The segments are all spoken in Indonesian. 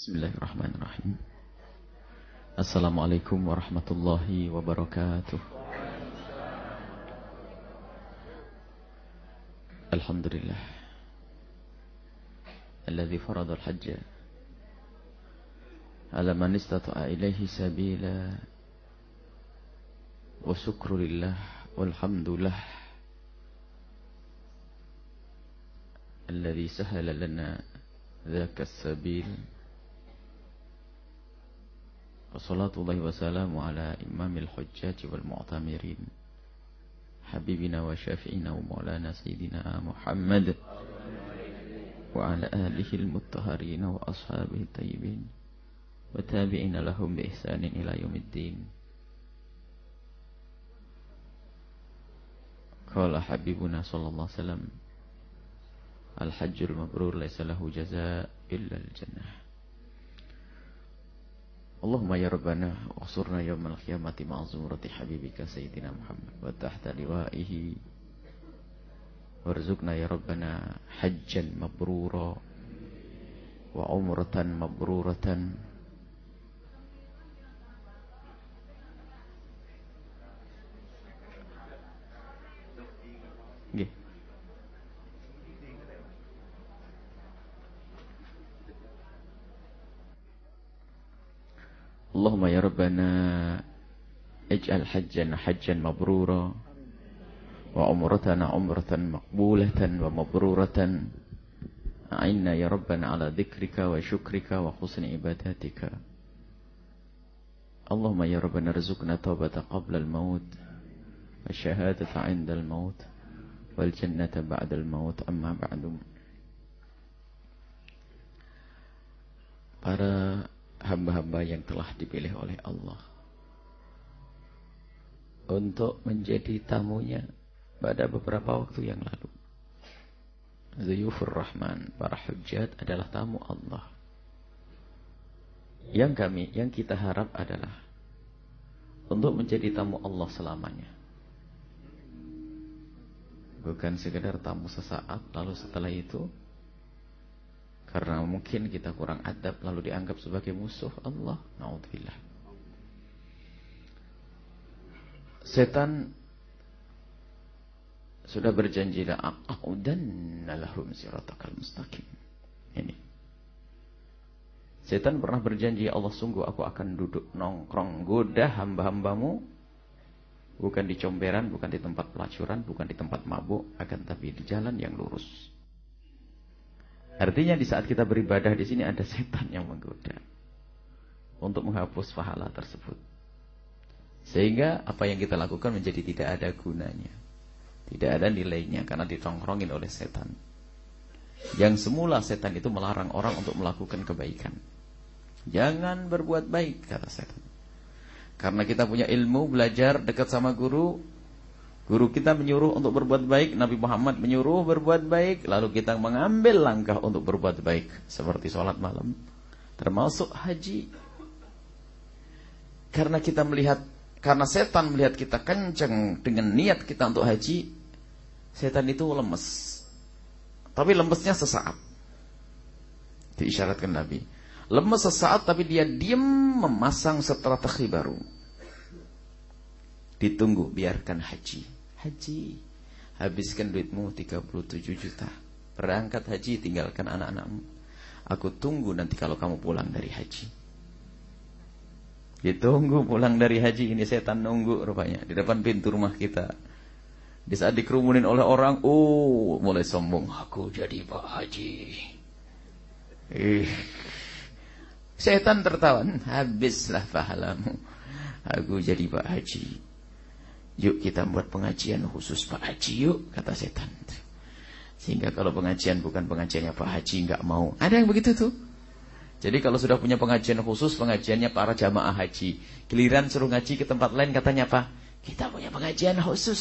Bismillahirrahmanirrahim. Assalamualaikum warahmatullahi wabarakatuh. Alhamdulillah. Alladhi farada al-hajja ala man istata'a ilaihi sabila wa syukru lillah walhamdulillah alladhi sahala lana dhaka as-sabil وصلاة الله وسلام على إمام الحجاج والمعتمرين حبيبنا وشافعنا ومولانا سيدنا محمد وعلى آله المطهرين وأصحابه الطيبين وتابعين لهم بإحسان إلى يوم الدين قال حبيبنا صلى الله عليه وسلم الحج المبرور ليس له جزاء إلا الجنة Allahumma ya اللهم يا ربنا احصرنا يوم القيامة مع زمرة حبيبك سيدنا محمد وتحت لوائه. وارزقنا يا ربنا حجا مبرورا وعمرة مبرورة. اللهم يا ربنا اجعل حجنا حجا مبرورا وعمرتنا عمرة مقبولة ومبرورة. أعنا يا ربنا على ذكرك وشكرك وحسن عباداتك. اللهم يا ربنا ارزقنا توبة قبل الموت والشهادة عند الموت والجنة بعد الموت. أما بعد. Para hamba-hamba yang telah dipilih oleh Allah untuk menjadi tamunya pada beberapa waktu yang lalu. Zuyufur Rahman, para hujat adalah tamu Allah. Yang kami, yang kita harap adalah untuk menjadi tamu Allah selamanya. Bukan sekedar tamu sesaat, lalu setelah itu karena mungkin kita kurang adab lalu dianggap sebagai musuh Allah. Naudzubillah. Setan sudah berjanji la aqudanna lahum siratakal mustaqim. Ini. Setan pernah berjanji ya Allah sungguh aku akan duduk nongkrong goda hamba-hambamu bukan di comberan, bukan di tempat pelacuran, bukan di tempat mabuk, akan tapi di jalan yang lurus. Artinya di saat kita beribadah di sini ada setan yang menggoda untuk menghapus pahala tersebut. Sehingga apa yang kita lakukan menjadi tidak ada gunanya. Tidak ada nilainya karena ditongkrongin oleh setan. Yang semula setan itu melarang orang untuk melakukan kebaikan. Jangan berbuat baik kata setan. Karena kita punya ilmu, belajar dekat sama guru, Guru kita menyuruh untuk berbuat baik, Nabi Muhammad menyuruh berbuat baik, lalu kita mengambil langkah untuk berbuat baik, seperti sholat malam, termasuk haji. Karena kita melihat, karena setan melihat kita kenceng dengan niat kita untuk haji, setan itu lemes. Tapi lemesnya sesaat. Diisyaratkan Nabi. Lemes sesaat tapi dia diam memasang strategi baru. Ditunggu, biarkan haji haji. Habiskan duitmu 37 juta. Berangkat haji, tinggalkan anak-anakmu. Aku tunggu nanti kalau kamu pulang dari haji. Ditunggu pulang dari haji, ini setan nunggu rupanya. Di depan pintu rumah kita. Di saat dikerumunin oleh orang, oh mulai sombong. Aku jadi Pak Haji. Eh, setan tertawa, habislah pahalamu. Aku jadi Pak Haji. Yuk kita buat pengajian khusus Pak Haji yuk, kata setan. Sehingga kalau pengajian bukan pengajiannya Pak Haji nggak mau. Ada yang begitu tuh. Jadi kalau sudah punya pengajian khusus, pengajiannya para jamaah haji. Giliran suruh ngaji ke tempat lain katanya apa? Kita punya pengajian khusus.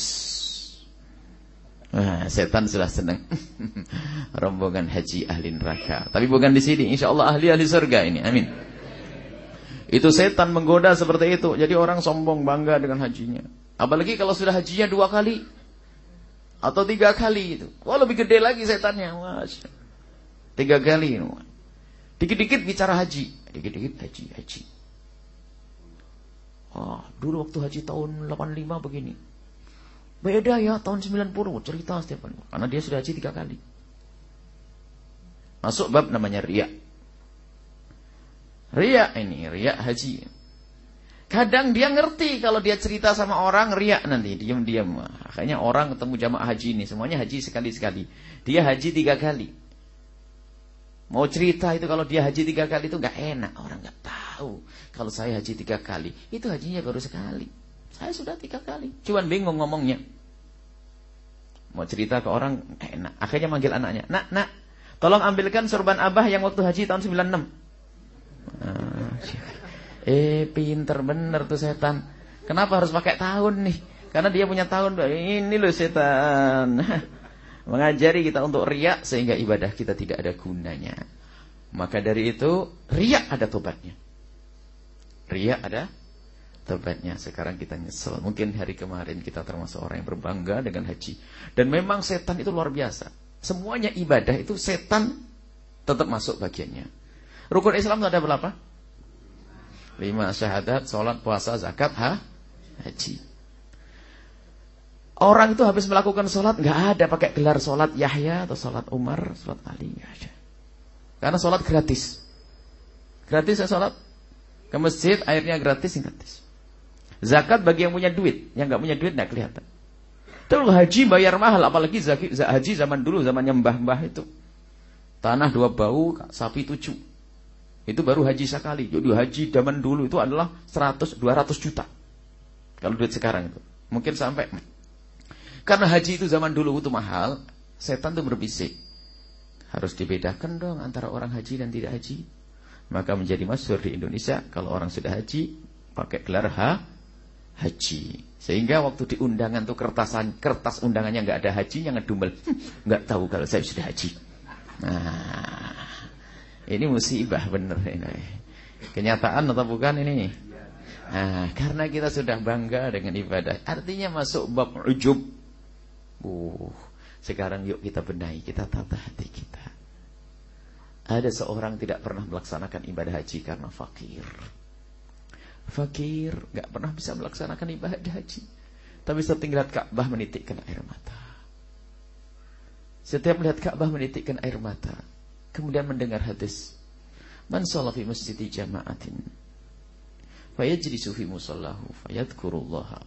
Wah, setan sudah senang. Rombongan haji ahli neraka. Tapi bukan di sini. Insya Allah ahli-ahli surga ini. Amin. Itu setan menggoda seperti itu. Jadi orang sombong bangga dengan hajinya. Apalagi kalau sudah hajinya dua kali. Atau tiga kali itu. Wah lebih gede lagi setannya. Masya. Tiga kali. Dikit-dikit bicara haji, dikit-dikit haji, haji. Oh, dulu waktu haji tahun 85 begini. Beda ya tahun 90 cerita setiap hari. Karena dia sudah haji tiga kali. Masuk bab namanya riak. Riak ini, riak haji. Kadang dia ngerti kalau dia cerita sama orang riak nanti, diam-diam. Akhirnya orang ketemu jamaah haji ini, semuanya haji sekali-sekali. Dia haji tiga kali. Mau cerita itu kalau dia haji tiga kali itu nggak enak, orang nggak tahu. Kalau saya haji tiga kali, itu hajinya baru sekali. Saya sudah tiga kali, cuman bingung ngomongnya. Mau cerita ke orang enak. Akhirnya manggil anaknya, nak, nak, tolong ambilkan sorban abah yang waktu haji tahun 96. Ah, eh, pinter bener tuh setan. Kenapa harus pakai tahun nih? Karena dia punya tahun. Ini loh setan. Mengajari kita untuk riak sehingga ibadah kita tidak ada gunanya. Maka dari itu riak ada tobatnya. Riak ada tobatnya. Sekarang kita nyesel. Mungkin hari kemarin kita termasuk orang yang berbangga dengan haji. Dan memang setan itu luar biasa. Semuanya ibadah itu setan tetap masuk bagiannya. Rukun Islam itu ada berapa? Lima syahadat, sholat, puasa, zakat, ha? haji. Orang itu habis melakukan sholat nggak ada pakai gelar sholat Yahya atau sholat Umar, sholat Ali nggak ada. Karena sholat gratis. Gratis ya sholat. Ke masjid airnya gratis, gratis. Zakat bagi yang punya duit, yang nggak punya duit nggak kelihatan. Terus haji bayar mahal, apalagi haji zaman dulu, zaman mbah-mbah itu. Tanah dua bau, sapi tujuh. Itu baru haji sekali. Jadi haji zaman dulu itu adalah 100, 200 juta. Kalau duit sekarang itu. Mungkin sampai karena haji itu zaman dulu itu mahal, setan itu berbisik. Harus dibedakan dong antara orang haji dan tidak haji. Maka menjadi masyhur di Indonesia kalau orang sudah haji pakai gelar ha, haji. Sehingga waktu di undangan tuh kertasan kertas undangannya nggak ada hajinya ngedumel. Hm, nggak tahu kalau saya sudah haji. Nah, ini musibah bener ini. Kenyataan atau bukan ini? Nah, karena kita sudah bangga dengan ibadah. Artinya masuk bab ujub Uh, sekarang yuk kita benahi, kita tata hati kita. Ada seorang tidak pernah melaksanakan ibadah haji karena fakir. Fakir, gak pernah bisa melaksanakan ibadah haji. Tapi setiap melihat Ka'bah menitikkan air mata. Setiap melihat Ka'bah menitikkan air mata. Kemudian mendengar hadis. Man sholat fi masjid jama'atin fayajlisu fi musallahu fayadhkurullaha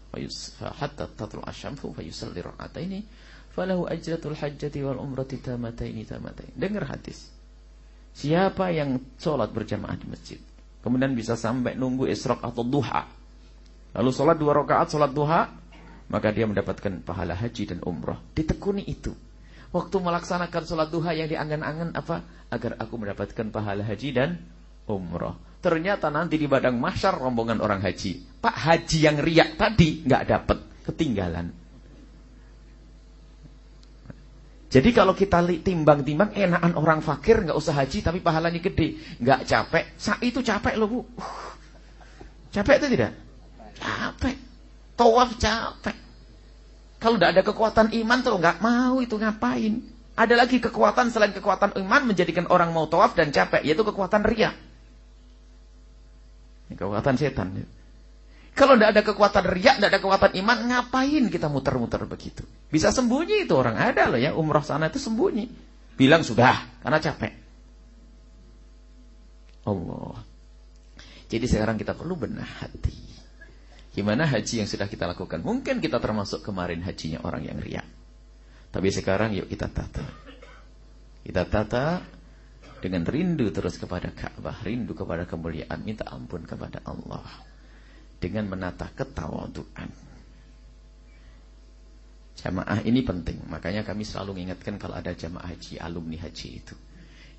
hatta tatlu asyamsu fayusalli rak'ataini falahu ajratul hajjati wal umrati tamataini tamatain. Dengar hadis. Siapa yang sholat berjamaah di masjid, kemudian bisa sampai nunggu israq atau duha, lalu sholat dua rakaat sholat duha, maka dia mendapatkan pahala haji dan umrah. Ditekuni itu. Waktu melaksanakan sholat duha yang diangan-angan apa? Agar aku mendapatkan pahala haji dan umrah. Ternyata nanti di badang masyar rombongan orang haji. Pak haji yang riak tadi nggak dapat, ketinggalan. Jadi kalau kita timbang-timbang enakan orang fakir nggak usah haji tapi pahalanya gede, nggak capek. Saat itu capek loh bu. Uh, capek itu tidak? Capek. Tawaf capek. Kalau tidak ada kekuatan iman tuh nggak mau itu ngapain? Ada lagi kekuatan selain kekuatan iman menjadikan orang mau tawaf dan capek, yaitu kekuatan riak. Kekuatan setan. Kalau tidak ada kekuatan riak, tidak ada kekuatan iman, ngapain kita muter-muter begitu? Bisa sembunyi itu orang ada loh ya, umrah sana itu sembunyi. Bilang sudah, karena capek. Allah. Jadi sekarang kita perlu benah hati. Gimana haji yang sudah kita lakukan? Mungkin kita termasuk kemarin hajinya orang yang riak. Tapi sekarang yuk kita tata. Kita tata dengan rindu terus kepada Ka'bah, rindu kepada kemuliaan, minta ampun kepada Allah dengan menata ketawaduan. Jamaah ini penting, makanya kami selalu mengingatkan kalau ada jamaah haji, alumni haji itu.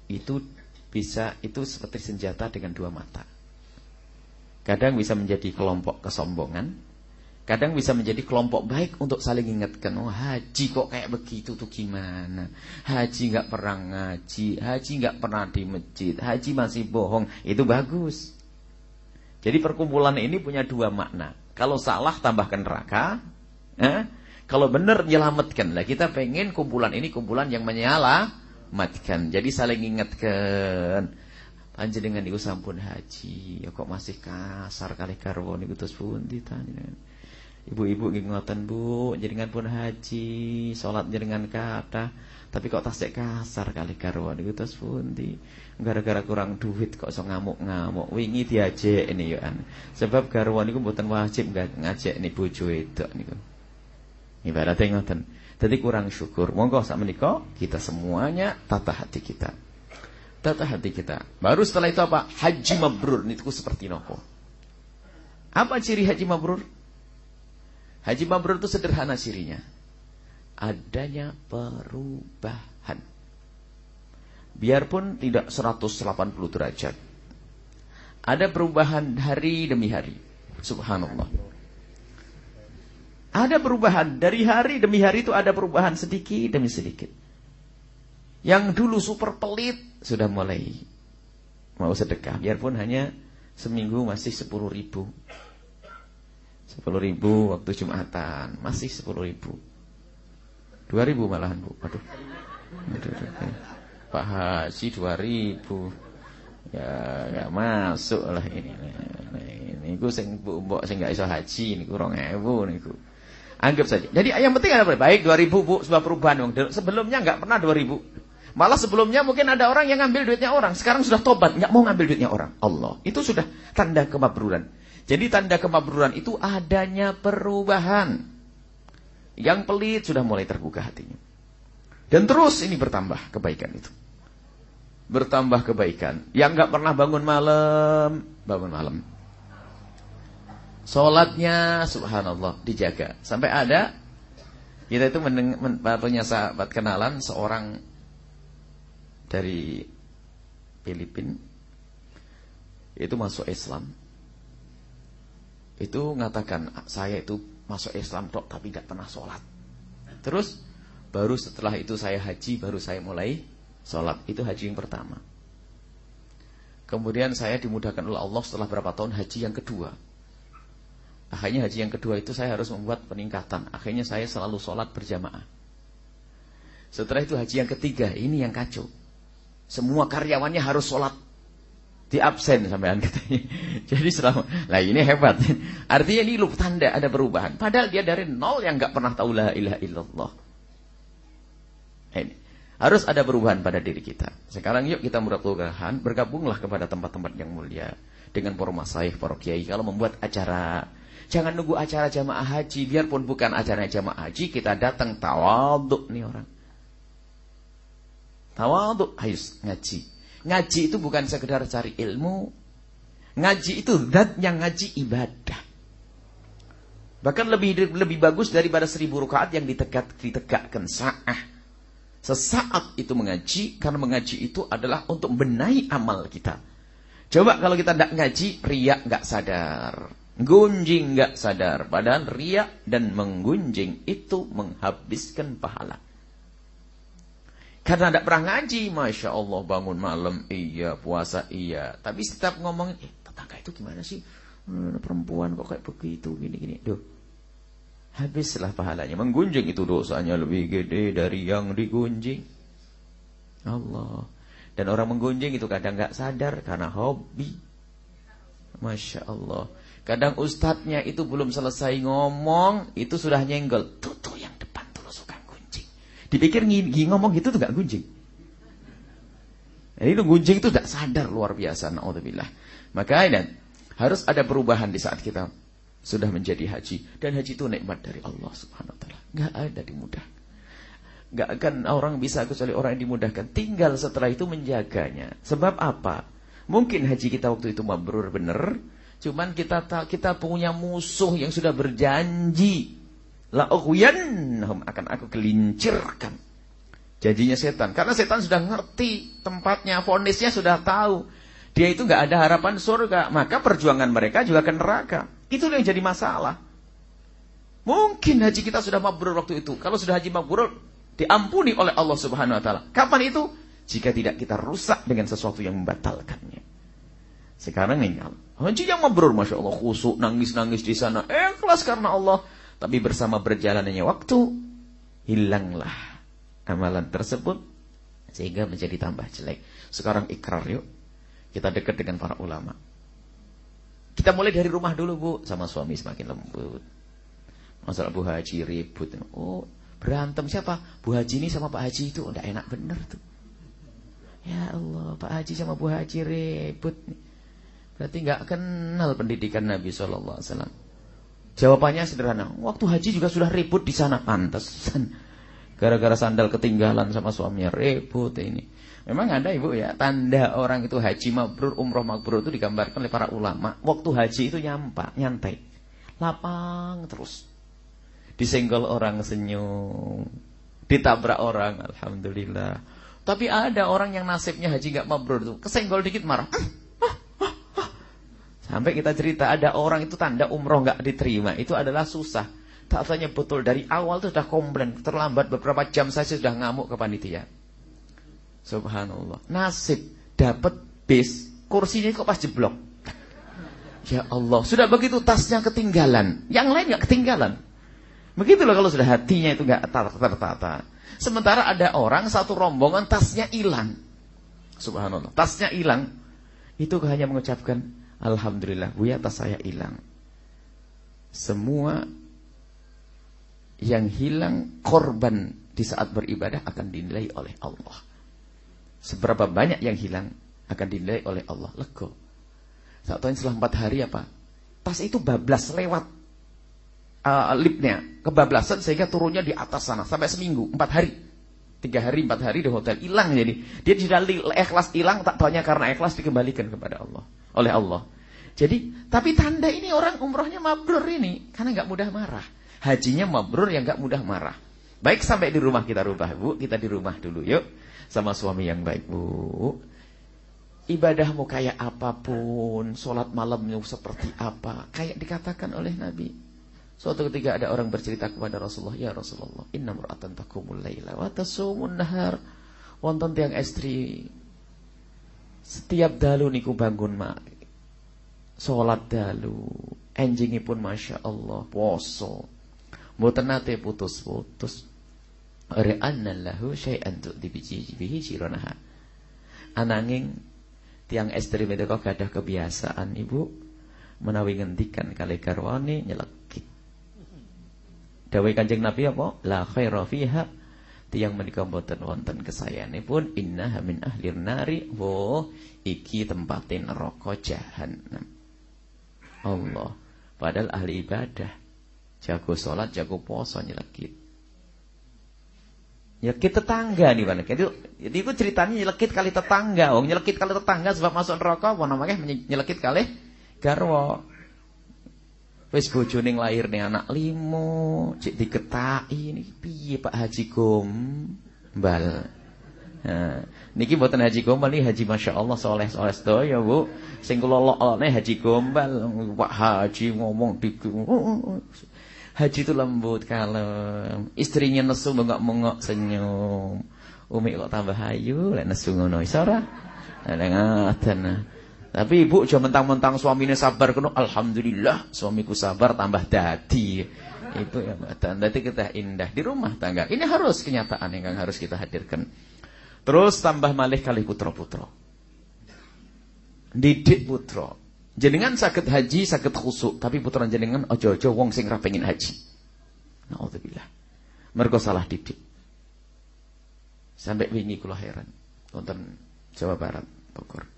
Itu bisa itu seperti senjata dengan dua mata. Kadang bisa menjadi kelompok kesombongan, Kadang bisa menjadi kelompok baik untuk saling ingatkan. Oh haji kok kayak begitu tuh gimana? Haji nggak pernah ngaji, haji nggak pernah di masjid, haji masih bohong. Itu bagus. Jadi perkumpulan ini punya dua makna. Kalau salah tambahkan neraka, eh? kalau benar menyelamatkan. Lah kita pengen kumpulan ini kumpulan yang menyelamatkan. Jadi saling ingatkan. Panjenengan niku sampun haji, ya kok masih kasar kali garwa niku terus pundi panjenengan. Ibu-ibu nggih ngoten Bu, jenengan pun haji, salat jenengan kathah, tapi kok tasik kasar kali garwa niku terus pundi. Gara-gara kurang duit kok iso ngamuk-ngamuk. Wingi diajek ini yo an. Sebab garwa niku mboten wajib ngajak ni bojo wedok niku. Ibaratnya ngoten. Jadi kurang syukur. Monggo sak menika kita semuanya tata hati kita. Tata hati kita. Baru setelah itu apa? Haji mabrur. Itu seperti nopo. Apa ciri haji mabrur? Haji mabrur itu sederhana cirinya. Adanya perubahan. Biarpun tidak 180 derajat. Ada perubahan hari demi hari. Subhanallah. Ada perubahan. Dari hari demi hari itu ada perubahan sedikit demi sedikit. Yang dulu super pelit sudah mulai mau sedekah. Biarpun hanya seminggu masih 10 ribu. 10 ribu waktu Jumatan. Masih 10 ribu. 2 ribu malahan Bu. Aduh. Aduh, aduh, aduh. Pak Haji 2 ribu. Ya gak masuk lah ini. Ini ku sing mbok sing gak iso haji niku 2000 niku. Anggap saja. Jadi yang penting ada baik 2000 Bu sebab perubahan Sebelumnya enggak pernah 2000. Malah sebelumnya mungkin ada orang yang ngambil duitnya orang. Sekarang sudah tobat, nggak mau ngambil duitnya orang. Allah. Itu sudah tanda kemabruran. Jadi tanda kemabruran itu adanya perubahan. Yang pelit sudah mulai terbuka hatinya. Dan terus ini bertambah kebaikan itu. Bertambah kebaikan. Yang nggak pernah bangun malam, bangun malam. Sholatnya subhanallah dijaga. Sampai ada kita itu punya sahabat kenalan seorang dari Filipina itu masuk Islam. Itu mengatakan saya itu masuk Islam tapi tidak pernah sholat. Terus baru setelah itu saya haji baru saya mulai sholat. Itu haji yang pertama. Kemudian saya dimudahkan oleh Allah setelah berapa tahun haji yang kedua. Akhirnya haji yang kedua itu saya harus membuat peningkatan. Akhirnya saya selalu sholat berjamaah. Setelah itu haji yang ketiga, ini yang kacau. Semua karyawannya harus sholat di absen sampean katanya. Jadi selama, lah ini hebat. Artinya ini lu tanda ada perubahan. Padahal dia dari nol yang nggak pernah tahu la ilaha illallah. Ini harus ada perubahan pada diri kita. Sekarang yuk kita mudah-mudahan bergabunglah kepada tempat-tempat yang mulia dengan para masaih, para kiai kalau membuat acara. Jangan nunggu acara jamaah haji, biarpun bukan acara jamaah haji, kita datang tawaduk nih orang. Tawaduk, ayo ngaji. Ngaji itu bukan sekedar cari ilmu. Ngaji itu zat yang ngaji ibadah. Bahkan lebih lebih bagus daripada seribu rakaat yang ditegak, ditegakkan sa'ah. Sesaat itu mengaji, karena mengaji itu adalah untuk benahi amal kita. Coba kalau kita tidak ngaji, riak nggak sadar. Gunjing nggak sadar. Padahal riak dan menggunjing itu menghabiskan pahala. Karena tidak pernah ngaji, Masya Allah bangun malam, iya, puasa, iya. Tapi setiap ngomong, eh tetangga itu gimana sih? Hmm, perempuan kok kayak begitu, gini-gini. Duh, habislah pahalanya. Menggunjing itu dosanya lebih gede dari yang digunjing. Allah. Dan orang menggunjing itu kadang nggak sadar karena hobi. Masya Allah. Kadang ustadznya itu belum selesai ngomong, itu sudah nyenggol. Tuh, yang Dipikir ngomong gitu tuh gak gunjing. Jadi itu gunjing itu tidak sadar luar biasa. Naudzubillah. Maka ini harus ada perubahan di saat kita sudah menjadi haji. Dan haji itu nikmat dari Allah subhanahu wa ta'ala. Gak ada dimudah. Gak akan orang bisa kecuali orang yang dimudahkan. Tinggal setelah itu menjaganya. Sebab apa? Mungkin haji kita waktu itu mabrur benar. Cuman kita kita punya musuh yang sudah berjanji La ughwiyannahum akan aku gelincirkan. Janjinya setan. Karena setan sudah ngerti tempatnya, fonisnya sudah tahu. Dia itu nggak ada harapan surga. Maka perjuangan mereka juga ke neraka. Itu yang jadi masalah. Mungkin haji kita sudah mabrur waktu itu. Kalau sudah haji mabrur, diampuni oleh Allah Subhanahu wa taala. Kapan itu? Jika tidak kita rusak dengan sesuatu yang membatalkannya. Sekarang ini haji yang mabrur Masya Allah khusuk, nangis-nangis di sana. Ikhlas karena Allah. Tapi bersama berjalannya waktu, hilanglah amalan tersebut sehingga menjadi tambah jelek. Sekarang ikrar yuk. Kita dekat dengan para ulama. Kita mulai dari rumah dulu bu, sama suami semakin lembut. Masalah Bu Haji ribut. Oh, berantem siapa? Bu Haji ini sama Pak Haji itu udah enak bener tuh. Ya Allah, Pak Haji sama Bu Haji ribut. Berarti nggak kenal pendidikan Nabi Wasallam. Jawabannya sederhana. Waktu haji juga sudah ribut di sana pantas. Gara-gara sandal ketinggalan sama suaminya ribut ini. Memang ada ibu ya tanda orang itu haji mabrur, umroh mabrur itu digambarkan oleh para ulama. Waktu haji itu nyampak, nyantai, lapang terus. Disenggol orang senyum, ditabrak orang, alhamdulillah. Tapi ada orang yang nasibnya haji gak mabrur itu, kesenggol dikit marah. Sampai kita cerita ada orang itu tanda umroh nggak diterima. Itu adalah susah. Tak tanya betul dari awal itu sudah komplain. Terlambat beberapa jam saja sudah ngamuk ke panitia. Subhanallah. Nasib dapat bis. Kursinya kok pas jeblok. Ya Allah. Sudah begitu tasnya ketinggalan. Yang lain nggak ketinggalan. Begitulah kalau sudah hatinya itu nggak tertata. Sementara ada orang satu rombongan tasnya hilang. Subhanallah. Tasnya hilang. Itu hanya mengucapkan Alhamdulillah, Buya tas saya hilang. Semua yang hilang korban di saat beribadah akan dinilai oleh Allah. Seberapa banyak yang hilang akan dinilai oleh Allah. Lego. Saat tahu setelah empat hari apa? Tas itu bablas lewat uh, lipnya. Kebablasan sehingga turunnya di atas sana. Sampai seminggu, empat hari. Tiga hari, empat hari di hotel. Hilang jadi. Dia tidak ikhlas hilang, tak tanya karena ikhlas dikembalikan kepada Allah. Oleh Allah. Jadi, tapi tanda ini orang umrohnya mabrur ini. Karena nggak mudah marah. Hajinya mabrur yang nggak mudah marah. Baik sampai di rumah kita rubah bu. Kita di rumah dulu yuk. Sama suami yang baik bu. Ibadahmu kayak apa pun. Sholat malammu seperti apa. Kayak dikatakan oleh Nabi. Suatu ketika ada orang bercerita kepada Rasulullah. Ya Rasulullah. Inna mura'atan takumul layla. Wa tasumun nahar. Wonton tiang estri. Setiap dalu niku bangun mak Sholat dalu pun Masya Allah Poso Mboten nate putus-putus Ore anna lahu syai'an tu'ti bihi jironaha Ananging Tiang estri kok gadah kebiasaan ibu Menawi ngendikan kali garwani nyelekit Dawai kanjeng Nabi apa? La khaira fiha Tiang menikah mboten wonten kesayanipun innaha min ahlir nari Wo iki tempatin rokok jahanam Allah. Padahal ahli ibadah. Jago sholat, jago poso, nyelekit. Nyelekit tetangga nih Pak. Jadi, jadi itu ceritanya nyelekit kali tetangga. Oh, nyelekit kali tetangga sebab masuk neraka apa namanya nyelekit kali garwa. Wis lahir nih anak limo, cek diketai ini piye Pak Haji Gombal. Nah, niki mboten haji gombal niki haji Masya Allah soleh soleh ya Bu. Sing kula lokne haji gombal, Pak Haji ngomong di Haji itu lembut kalem. Istrinya nesu mengok-mengok senyum. Umi kok tambah hayu lek nesu ngono iso ora? Lek ngoten. Tapi ibu aja mentang-mentang suaminya sabar kena alhamdulillah suamiku sabar tambah dadi. Itu ya. Dadi kita indah di rumah tangga. Ini harus kenyataan yang harus kita hadirkan. Terus tambah malih kali putra-putra didik putra. Jenengan sakit haji, sakit khusuk, tapi putra jenengan ojo-ojo wong sing ra pengin haji. Nauzubillah. Mergo salah didik. Sampai wingi kula heran wonten Jawa Barat, Bogor.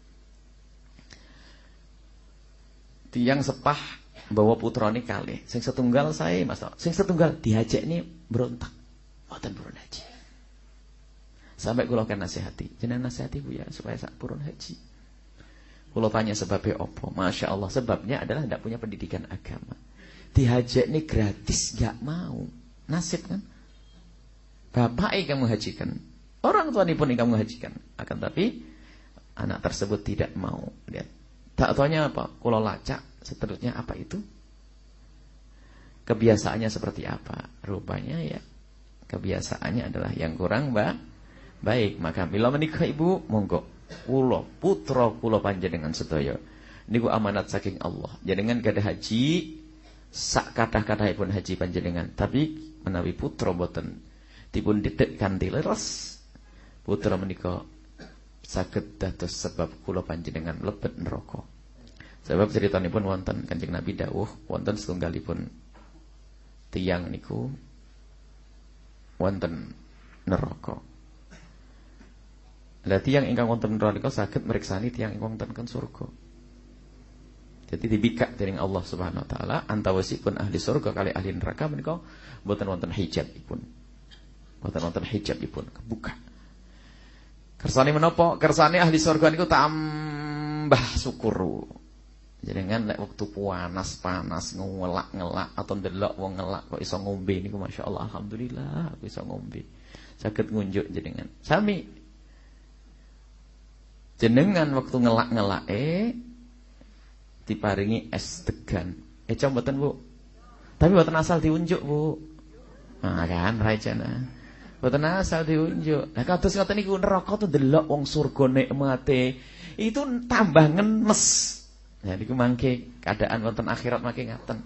Tiang sepah bawa putrane kalih. Sing setunggal saya Mas. Sing setunggal diajak ini berontak. Mboten purun haji. Sampai kula kan nasihati. Jenengan nasihati Bu ya supaya sak purun haji. Kalau tanya sebabnya apa? Masya Allah sebabnya adalah tidak punya pendidikan agama. Dihajak ini gratis, gak mau. Nasib kan? Bapak kamu hajikan. Orang tua pun kamu hajikan. Akan tapi anak tersebut tidak mau. Lihat. Tak tanya apa? Kalau lacak, seterusnya apa itu? Kebiasaannya seperti apa? Rupanya ya kebiasaannya adalah yang kurang mbak. Baik, maka bila menikah ibu, monggo kula putra kula panjenengan sedaya niku amanat saking Allah. Jenengan gadah haji sak kathah-kathahipun haji panjenengan, tapi menawi putra boten dipun didik kanthi. Putra menika saged dados sebab kula panjenengan mlebet neraka. Sebab ceritanipun wonten Kanjeng Nabi dawuh wonten setunggalipun tiyang niku wonten neraka. Lah tiyang ingkang wonten neraka saged mriksani tiyang ingkang wonten surga. Jadi dibikak dening Allah Subhanahu wa taala antawasipun ahli surga kali ahli neraka menika mboten wonten hijabipun. Mboten wonten hijabipun, kebuka. Kersane menapa? Kersane ahli surga niku tambah syukur. Jenengan lek waktu panas-panas ngelak-ngelak atau ndelok wong ngelak kok iso ngombe niku masyaallah alhamdulillah aku iso ngombe. Saged ngunjuk jenengan. Sami jenengan waktu ngelak-ngelak eh diparingi es degan. Eh coba mboten, Bu? Tapi mboten asal diunjuk, Bu. Nah, kan rajana. Mboten asal diunjuk. Nah, kados ngoten niku neraka tuh delok wong surga nikmate. Itu tambah ngenes. Ya niku mangke keadaan wonten akhirat mangke ngaten.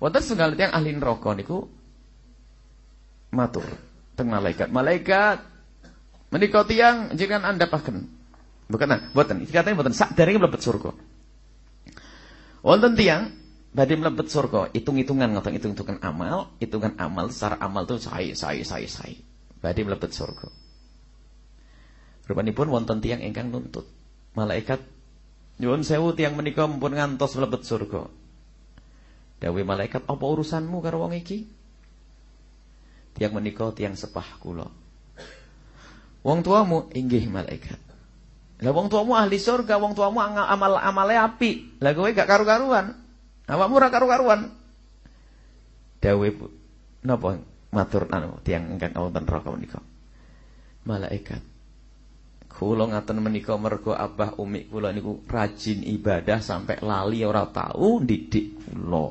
Wonten setunggal tiyang ahli neraka niku matur teng malaikat. Malaikat menika tiyang jenengan andhapaken. Bukan nah, mboten. Katanya mboten sak derenge mlebet surga. Wonten tiang badhe mlebet surga, hitung-hitungan hitung-hitungan amal, hitungan amal secara amal tuh sae sae sae sae. Badhe mlebet surga. Rupanipun wonten tiang ingkang nuntut. Malaikat nyuwun sewu tiang menika mumpun ngantos mlebet surga. Dawe malaikat, "Apa urusanmu karo wong iki?" Tiang menika tiang sepah kula. Wong tuamu inggih malaikat. Lah wong tuamu ahli surga, wong tuamu amal amale api. Lah kowe gak karu-karuan. Awakmu ora karu-karuan. Dawe napa matur anu tiyang ingkang wonten neraka menika. Malaikat. Kula ngaten menika mergo abah umi kula niku rajin ibadah sampai lali ora tahu didik kula.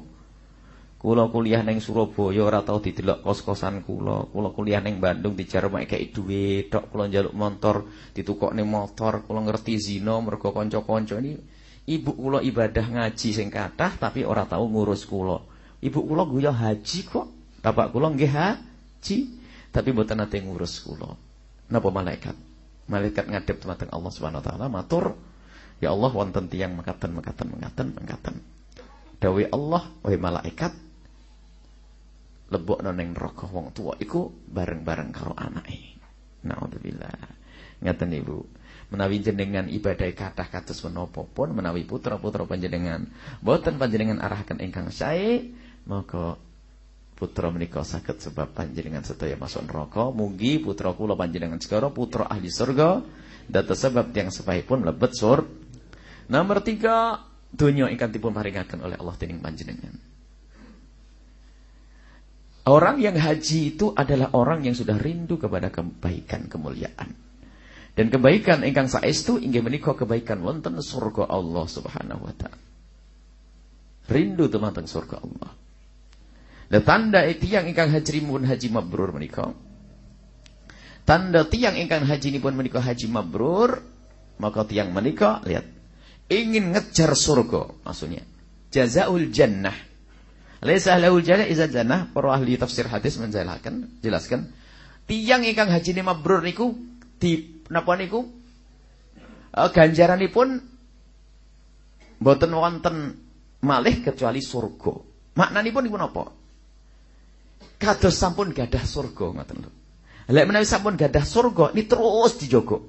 Kula kuliah neng Surabaya ora tau didelok kos-kosan kula. Kula kuliah neng Bandung dijar mek kei dhuwit tok kula njaluk motor, ditukokne motor, kula ngerti zina mergo kanca-kanca ini ibu kula ibadah ngaji sing kathah tapi ora tau ngurus kula. Ibu kula guya haji kok. Bapak kula nggih haji, tapi mboten nate ngurus kula. Napa malaikat? Malaikat ngadep dumateng Allah Subhanahu wa taala matur, "Ya Allah wonten tiyang mekaten mekaten mekaten mekaten." Dawe Allah, wahai malaikat, lebokno ning neraka wong tua iku bareng-bareng karo anake. Nauzubillah. Ngaten Ibu. Menawi jenengan ibadah kathah kados menapa pun menawi putra-putra panjenengan boten panjenengan arahkan ingkang sae maka putra menika saged sebab panjenengan sedaya masuk neraka mugi putra kula panjenengan segara putra ahli surga data sebab yang sepahipun lebet sur nomor tiga dunia ingkang dipun paringaken oleh Allah dening panjenengan Orang yang haji itu adalah orang yang sudah rindu kepada kebaikan, kemuliaan. Dan kebaikan ingkang saestu inggih menika kebaikan wonten surga Allah Subhanahu wa taala. Rindu teman surga Allah. Dan tanda tiang ingkang haji pun haji mabrur menika. Tanda tiang ingkang haji ini pun menika haji mabrur, maka tiang menika lihat ingin ngejar surga maksudnya. Jazaul jannah Laisa lahul jannah iza jannah. Para ahli tafsir hadis menjelaskan, jelaskan tiang ingkang haji ni mabrur niku di napa niku uh, ganjaranipun mboten wonten malih kecuali surga. Maknanipun niku napa? Kados sampun gadah surga ngoten lho. Lek menawi sampun gadah surga ini terus dijogo.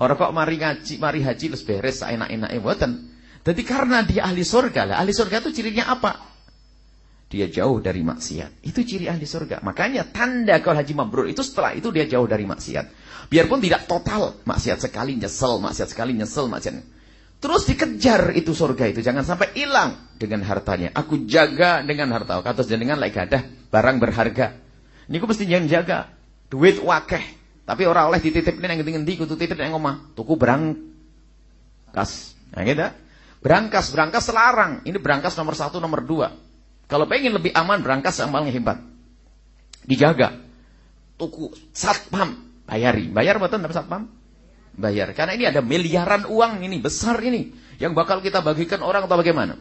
Ora kok mari ngaji, mari haji les beres saenak-enake mboten. Jadi karena dia ahli surga lah. Ahli surga itu cirinya apa? Dia jauh dari maksiat. Itu ciri ahli surga. Makanya tanda kalau haji mabrur itu setelah itu dia jauh dari maksiat. Biarpun tidak total. Maksiat sekali nyesel, maksiat sekali nyesel, maksiat. Terus dikejar itu surga itu. Jangan sampai hilang dengan hartanya. Aku jaga dengan harta. Kata dengan like gadah barang berharga. Ini aku mesti jangan jaga. Duit wakeh. Tapi orang oleh dititip ini yang ngendi-ngendi kudu titip yang ngomah. Tuku berangkas. Nah gitu. Berangkas, berangkas selarang. Ini berangkas nomor satu, nomor dua. Kalau pengen lebih aman, berangkas paling hebat. Dijaga. Tuku satpam, bayari. Bayar betul dapat satpam? Bayar. Karena ini ada miliaran uang ini, besar ini. Yang bakal kita bagikan orang atau bagaimana.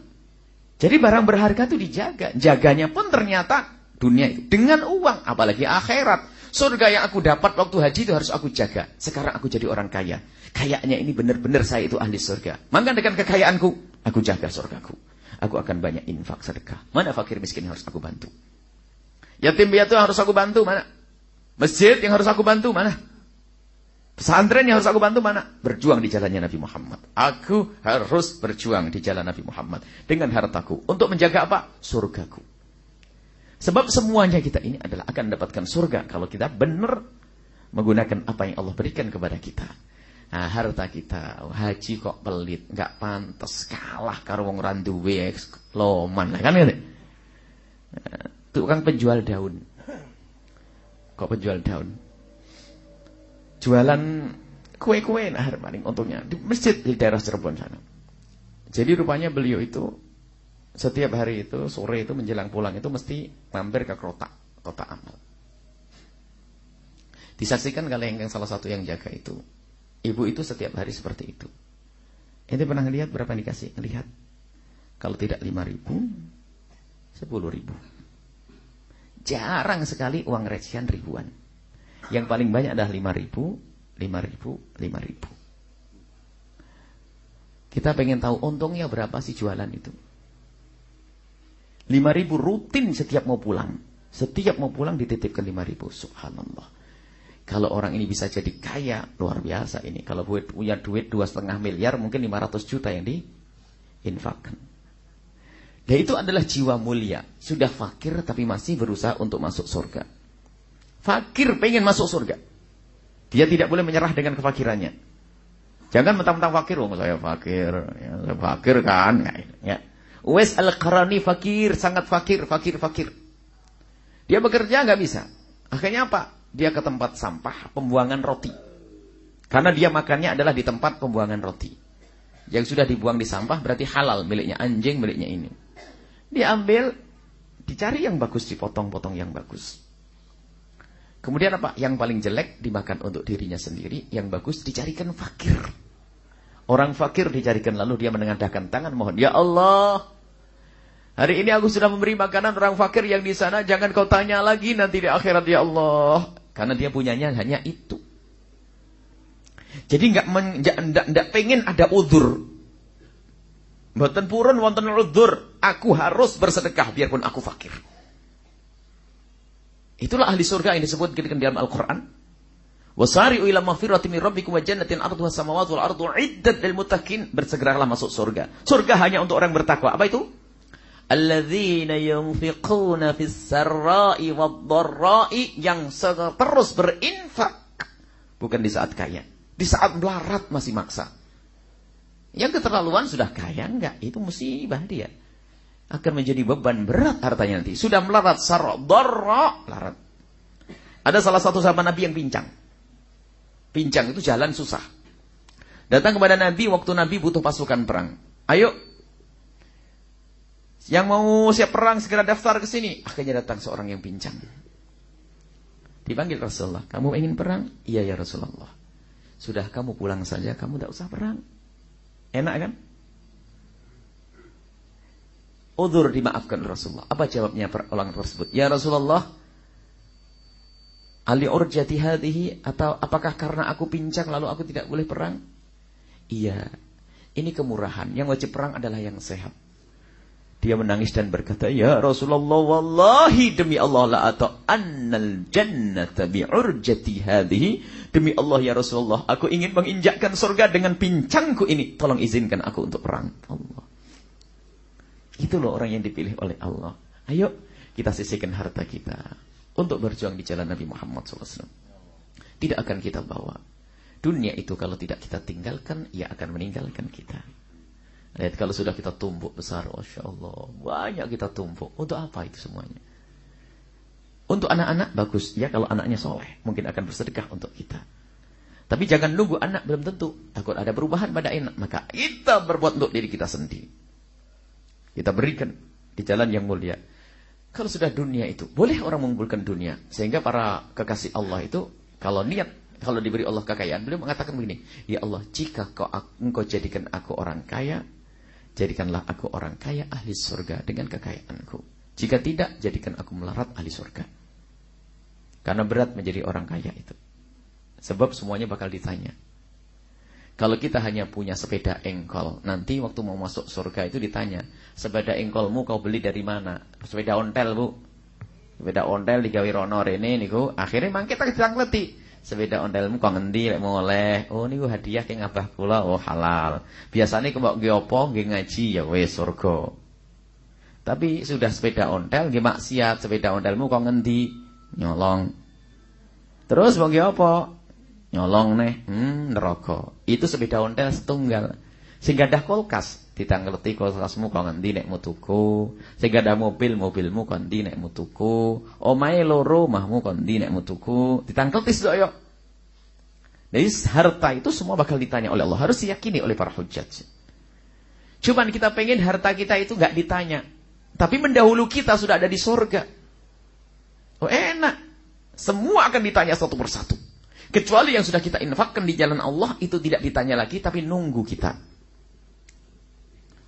Jadi barang berharga itu dijaga. Jaganya pun ternyata dunia itu. Dengan uang, apalagi akhirat. surga yang aku dapat waktu haji itu harus aku jaga. Sekarang aku jadi orang kaya. Kayaknya ini benar-benar saya itu ahli surga. Maka dengan kekayaanku, aku jaga surgaku. Aku akan banyak infak sedekah. Mana fakir miskin yang harus aku bantu? Yatim piatu yang harus aku bantu mana? Masjid yang harus aku bantu mana? Pesantren yang harus aku bantu mana? Berjuang di jalannya Nabi Muhammad. Aku harus berjuang di jalan Nabi Muhammad. Dengan hartaku. Untuk menjaga apa? Surgaku. Sebab semuanya kita ini adalah akan mendapatkan surga. Kalau kita benar menggunakan apa yang Allah berikan kepada kita. Nah, harta kita, haji kok pelit, nggak pantas, kalah karo wong randuwe loman kan gitu. Tukang penjual daun. Kok penjual daun? Jualan kue-kue nah paling untungnya di masjid di daerah Cirebon sana. Jadi rupanya beliau itu setiap hari itu sore itu menjelang pulang itu mesti mampir ke kota kota amal. Disaksikan kalau yang, salah satu yang jaga itu ibu itu setiap hari seperti itu. Ini pernah lihat berapa dikasih? Lihat. Kalau tidak lima ribu, sepuluh ribu. Jarang sekali uang recehan ribuan. Yang paling banyak adalah 5000, 5000, 5000. Kita pengen tahu untungnya berapa sih jualan itu. 5000 rutin setiap mau pulang. Setiap mau pulang dititipkan 5000. Subhanallah. Kalau orang ini bisa jadi kaya, luar biasa ini. Kalau punya duit dua setengah miliar, mungkin 500 juta yang diinfakkan. Dan itu adalah jiwa mulia. Sudah fakir tapi masih berusaha untuk masuk surga. Fakir pengen masuk surga. Dia tidak boleh menyerah dengan kefakirannya. Jangan mentang-mentang fakir, oh saya fakir, ya, saya fakir kan, ya. ya. Al-Qarani fakir, sangat fakir, fakir, fakir. Dia bekerja nggak bisa. Akhirnya apa? Dia ke tempat sampah, pembuangan roti. Karena dia makannya adalah di tempat pembuangan roti. Yang sudah dibuang di sampah berarti halal miliknya anjing, miliknya ini. Dia ambil, dicari yang bagus, dipotong-potong yang bagus. Kemudian apa? Yang paling jelek dimakan untuk dirinya sendiri, yang bagus dicarikan fakir. Orang fakir dicarikan lalu dia menengadahkan tangan mohon, "Ya Allah, hari ini aku sudah memberi makanan orang fakir yang di sana, jangan kau tanya lagi nanti di akhirat ya Allah." Karena dia punyanya hanya itu. Jadi enggak enggak pengen ada udur. Mboten purun wonten udur, aku harus bersedekah biarpun aku fakir. Itulah ahli surga yang disebut di dalam Al-Quran. Wasari'u ila maghfirati min rabbikum wa jannatin arduha samawati wal ardu iddat lil muttaqin. Bersegeralah masuk surga. Surga hanya untuk orang bertakwa. Apa itu? Alladzina yunfiquna fis sarra'i wad dharra'i yang terus berinfak bukan di saat kaya. Di saat melarat masih maksa. Yang keterlaluan sudah kaya enggak? Itu musibah dia akan menjadi beban berat hartanya nanti. Sudah melarat sarra darra, larat. Ada salah satu sahabat Nabi yang pincang. Pincang itu jalan susah. Datang kepada Nabi waktu Nabi butuh pasukan perang. Ayo. Yang mau siap perang segera daftar ke sini. Akhirnya datang seorang yang pincang. Dipanggil Rasulullah. Kamu ingin perang? Iya ya Rasulullah. Sudah kamu pulang saja, kamu tidak usah perang. Enak kan? Udur dimaafkan Rasulullah. Apa jawabnya orang tersebut? Ya Rasulullah, Ali urjati hadhihi atau apakah karena aku pincang lalu aku tidak boleh perang? Iya. Ini kemurahan. Yang wajib perang adalah yang sehat. Dia menangis dan berkata, "Ya Rasulullah, wallahi demi Allah la atau annal jannata bi'urjati hadhihi." Demi Allah ya Rasulullah, aku ingin menginjakkan surga dengan pincangku ini. Tolong izinkan aku untuk perang. Allah. Itu loh orang yang dipilih oleh Allah. Ayo kita sisihkan harta kita untuk berjuang di jalan Nabi Muhammad SAW. Tidak akan kita bawa. Dunia itu kalau tidak kita tinggalkan, ia akan meninggalkan kita. Lihat kalau sudah kita tumpuk besar, Masya Allah. Banyak kita tumpuk. Untuk apa itu semuanya? Untuk anak-anak bagus. Ya kalau anaknya soleh. Mungkin akan bersedekah untuk kita. Tapi jangan nunggu anak belum tentu. Takut ada perubahan pada anak. Maka kita berbuat untuk diri kita sendiri. Kita berikan di jalan yang mulia. Kalau sudah dunia itu, boleh orang mengumpulkan dunia. Sehingga para kekasih Allah itu, kalau niat, kalau diberi Allah kekayaan, beliau mengatakan begini, Ya Allah, jika kau, engkau jadikan aku orang kaya, jadikanlah aku orang kaya ahli surga dengan kekayaanku. Jika tidak, jadikan aku melarat ahli surga. Karena berat menjadi orang kaya itu. Sebab semuanya bakal ditanya. Kalau kita hanya punya sepeda engkol, nanti waktu mau masuk surga itu ditanya, sepeda engkolmu kau beli dari mana? Sepeda ontel, Bu. Sepeda ontel digawe rono rene niku, akhirnya mangke tak letih. Sepeda ontelmu kau ngendi lek oleh? Oh niku hadiah ke ngabah kula, oh halal. Biasanya kau mau apa? Nggih ngaji ya wes surga. Tapi sudah sepeda ontel nggih maksiat, sepeda ontelmu kau ngendi? Nyolong. Terus mau apa? Nyolong nih. Hmm neraka. Itu sepeda ontel setunggal. Sehingga ada kulkas ditanggerti kulkasmu kau ngendi nek mutuku? Sehingga ada mobil mobilmu kau ngendi nek mutuku? Omae loro mahmu kau ngendi nek mutuku? Ditanggerti sedaya. Jadi harta itu semua bakal ditanya oleh Allah. Harus diyakini oleh para hujat cuman kita pengen harta kita itu nggak ditanya. Tapi mendahulu kita sudah ada di sorga. Oh enak. Semua akan ditanya satu persatu Kecuali yang sudah kita infakkan di jalan Allah itu tidak ditanya lagi tapi nunggu kita.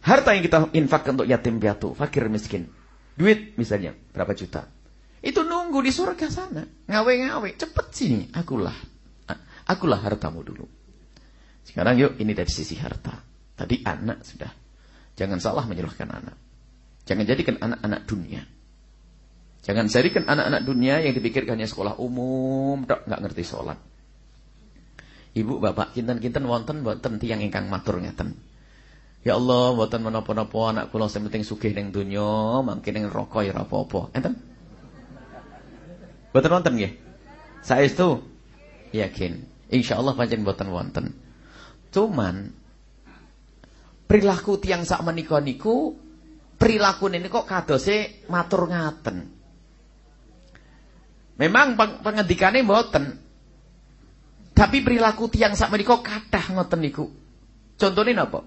Harta yang kita infakkan untuk yatim piatu, fakir miskin. Duit misalnya berapa juta. Itu nunggu di surga sana. Ngawe-ngawe, cepet sini. Akulah. Akulah hartamu dulu. Sekarang yuk ini dari sisi harta. Tadi anak sudah. Jangan salah menyalahkan anak. Jangan jadikan anak-anak dunia. Jangan jadikan anak-anak dunia yang dipikirkannya sekolah umum, dok nggak ngerti sholat. Ibu bapak kinten-kinten wonten wonten tiyang ingkang matur ngeten. Ya Allah, mboten menapa-napa anak kula sing penting sugih ning donya, mangke ning neraka ya ora apa-apa. Enten? Mboten wonten nggih? Saestu yakin. Insyaallah pancen mboten wonten. Cuman perilaku tiang sak menika niku perilaku ini kok kadose matur ngaten. Memang pengendikane mboten, tapi perilaku tiang sak menika kathah ngoten niku. Contone napa?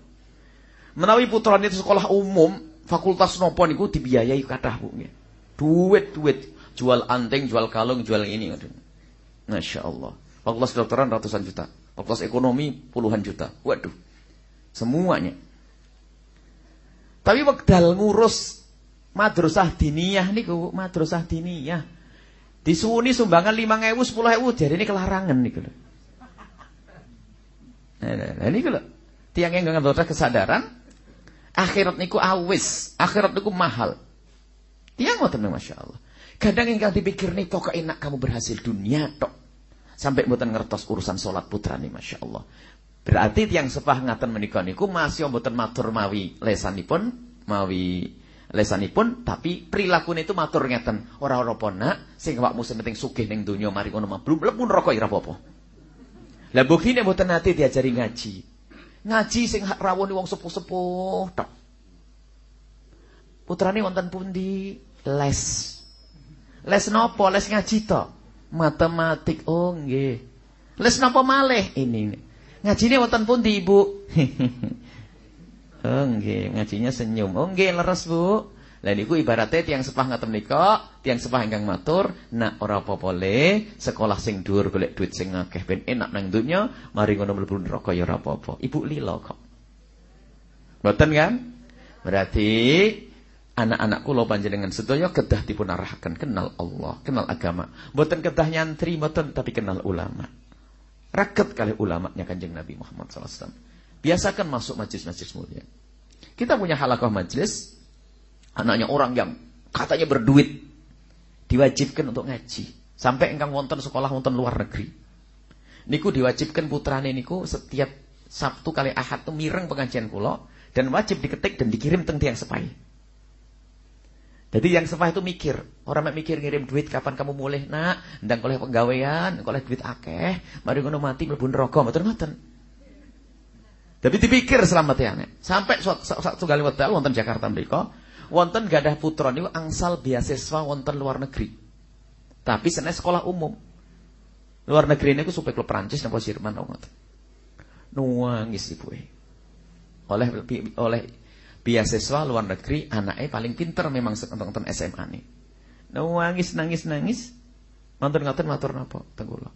Menawi itu sekolah umum, fakultas nopo niku dibiayai kathah Bu. Duit-duit, jual anting, jual kalung, jual ini ngoten. Masya Allah. Fakultas kedokteran ratusan juta. Fakultas ekonomi puluhan juta. Waduh. Semuanya. Tapi wekdal ngurus madrasah diniyah niku, madrasah diniyah. Disuwuni sumbangan 5000, 10000 jadi ini kelarangan lho. Nah, ini kalau tiang yang nggak ngerti kesadaran, akhirat niku awis, akhirat niku mahal. Tiang mau tenang masya Allah. Kadang yang dipikir nih kok enak kamu berhasil dunia tok. Sampai mboten ngertos urusan sholat putra nih masya Allah. Berarti tiang sepah ngaten menikah niku masih mboten matur mawi lesanipun, mawi lesanipun tapi perilaku itu matur ngeten ora-ora pona sing awakmu sing penting ning donya mari ngono belum mlebu neraka ora apa-apa. Lah buktine mboten nate diajari ngaji. Ngaji sing rawuh wong sepuh-sepuh tok. Putrane wonten pundi? Les. Les nopo? Les ngaji tok. Matematik. Oh nggih. Les nopo malih? Ini. Ngajine wonten pundi, Ibu? oh nggih, ngajinya senyum. Oh nggih, leres, Bu. Lah niku ibarate tiang sepah ngaten nika, tiang sepah ingkang matur, nak ora apa-apa le, sekolah sing dhuwur golek duit sing akeh ben enak nang donya, mari ngono mlebu neraka ya ora apa-apa. Ibu lila kok. Mboten kan? Berarti anak-anak kula panjenengan sedaya kedah dipun arahkan kenal Allah, kenal agama. Mboten kedah nyantri mboten tapi kenal ulama. Raket kali ulamanya Kanjeng Nabi Muhammad SAW. Biasakan masuk majlis-majlis mulia. Kita punya halakoh majlis Anaknya orang yang katanya berduit diwajibkan untuk ngaji. Sampai engkang wonten sekolah wonten luar negeri. Niku diwajibkan putrane niku setiap Sabtu kali Ahad tuh mireng pengajian kula dan wajib diketik dan dikirim teng tiang sepai. Jadi yang sepah itu mikir, orang mek mikir ngirim duit kapan kamu mulai nak, ndang oleh penggawean, oleh duit akeh, mari ngono mati mlebu neraka, mboten ngoten. Tapi dipikir selamat ya. Sampai suatu kali wekdal wonten Jakarta mriku, wonten gadah putra niku angsal beasiswa wonten luar negeri. Tapi seneng sekolah umum. Luar negeri niku supaya klub Prancis napa Jerman ngoten. Nuangis ibuke. Oleh oleh beasiswa luar negeri anaknya paling pinter memang nonton SMA nih. Nuangis nangis nangis. Nonton ngoten matur napa teng kula.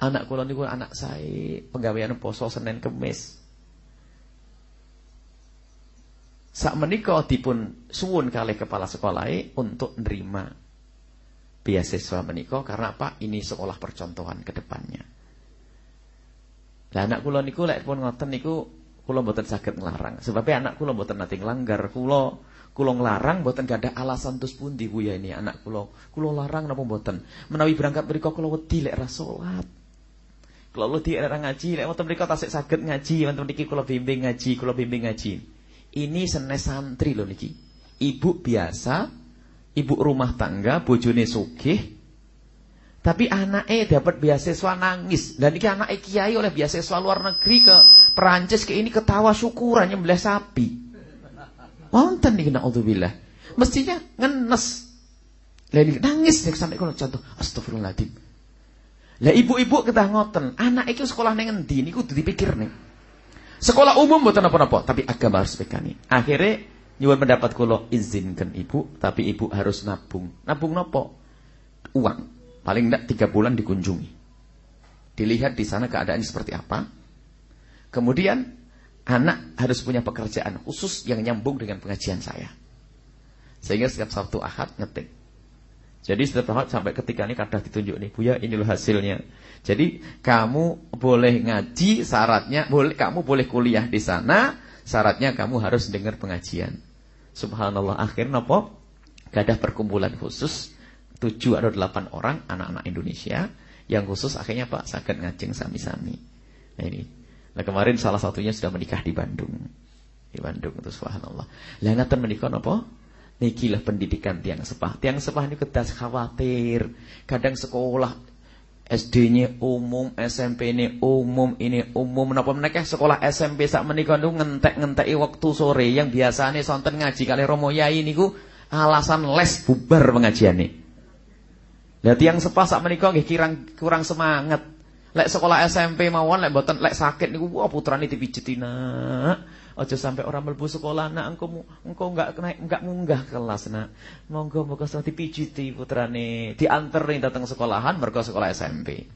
Anak kula niku anak saya penggawean poso Senin Kemis. Sak menika dipun suwun kali kepala sekolah untuk nerima beasiswa menika karena apa? Ini sekolah percontohan ke depannya. Lah anak kula niku lek pun ngoten niku kula mboten saged nglarang. Sebab anak kula mboten nate nglanggar. Kula kula nglarang mboten ada alasan terus pundi Bu ya ini anak kula. Kula larang napa mboten. Menawi berangkat mriku kula wedi lek ra salat. Kula wedi lek ngaji, lek wonten mriku tasik saged ngaji, wonten niki kula bimbing ngaji, kula bimbing ngaji. Ini senes santri lho niki. Ibu biasa, ibu rumah tangga, bojone sugih, tapi anaknya dapat beasiswa nangis. Dan ini anaknya kiai oleh beasiswa luar negeri ke Perancis ke ini ketawa syukuran nyembelih sapi. Wonten iki naudzubillah. Mestinya ngenes. Leli nangis nek sampai kalau contoh astagfirullahaladzim. Lah ibu-ibu kita ngoten, anak itu sekolah ning endi niku dipikir nih. Sekolah umum mboten apa-apa, tapi agama harus pekani. Akhirnya nyuwun pendapat kula izinkan ibu, tapi ibu harus nabung. Nabung nopo? Uang. Paling tidak tiga bulan dikunjungi. Dilihat di sana keadaannya seperti apa. Kemudian anak harus punya pekerjaan khusus yang nyambung dengan pengajian saya. Sehingga setiap Sabtu Ahad ngetik. Jadi setiap sampai ketika ini kadang ditunjuk nih, Buya ini loh hasilnya. Jadi kamu boleh ngaji, syaratnya boleh kamu boleh kuliah di sana, syaratnya kamu harus dengar pengajian. Subhanallah akhirnya apa? Gak ada perkumpulan khusus tujuh atau delapan orang anak-anak Indonesia yang khusus akhirnya Pak sakit ngajeng sami-sami. Nah ini. Nah kemarin salah satunya sudah menikah di Bandung. Di Bandung itu subhanallah. Lah ngaten menikah apa? Niki lah pendidikan tiang sepah. Tiang sepah ini kedas khawatir. Kadang sekolah SD-nya umum, SMP ini umum, ini umum. Napa mereka sekolah SMP sak menikah itu ngentek-ngenteki waktu sore yang biasanya sonten ngaji kali Romo Yai niku alasan les bubar pengajian nih. Lah tiyang sepah sak menika nggih kurang kurang semangat. Lek sekolah SMP mawon lek mboten lek sakit niku wah putrane dipijetina. Aja sampai orang mlebu sekolah nak engko engko enggak naik enggak munggah kelas nak. Monggo monggo sedang dipijiti putrane, dianteri datang sekolahan mergo sekolah SMP.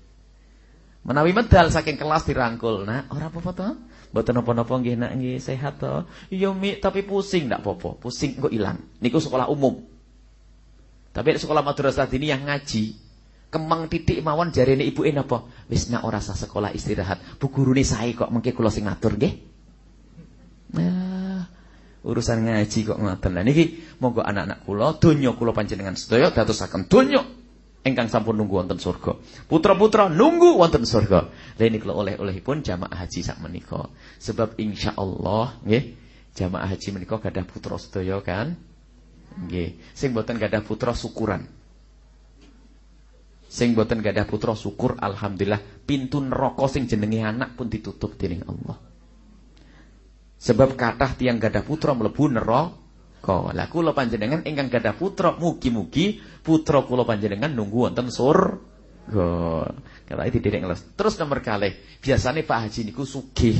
Menawi medal saking kelas dirangkul. Nah, ora apa-apa to? Mboten napa-napa nggih nak nggih sehat to. Iya Mi, tapi pusing ndak apa-apa. Pusing kok ilang. Niku sekolah umum. Tapi sekolah madrasah ini yang ngaji, kemang titik mawon jarene ibuke napa? Wis nak ora sah sekolah istirahat. Bu gurune sae kok mengke kula sing ngatur. Nah, urusan ngaji kok ngoten. Lah niki monggo anak-anak kula donya kula panjenengan sedaya dadosaken donya ingkang sampun nunggu wonten surga. Putra-putra nunggu wonten surga. Lah niki oleh-olehipun jamaah haji sak menika. Sebab insyaallah nggih jamaah haji menika gadah putra sedaya kan. Nggih, sing boten gadah putra syukuran. Sing boten gadah putra syukur alhamdulillah pintu neraka sing jenenge anak pun ditutup dening Allah. Sebab kathah tiang gadah putra mlebu neraka. Lah kula panjenengan ingkang gadah putra mugi-mugi putra kula panjenengan nunggu wonten surga. Kata itu tidak ngeles. Terus nomor kali, biasanya Pak Haji niku sugih.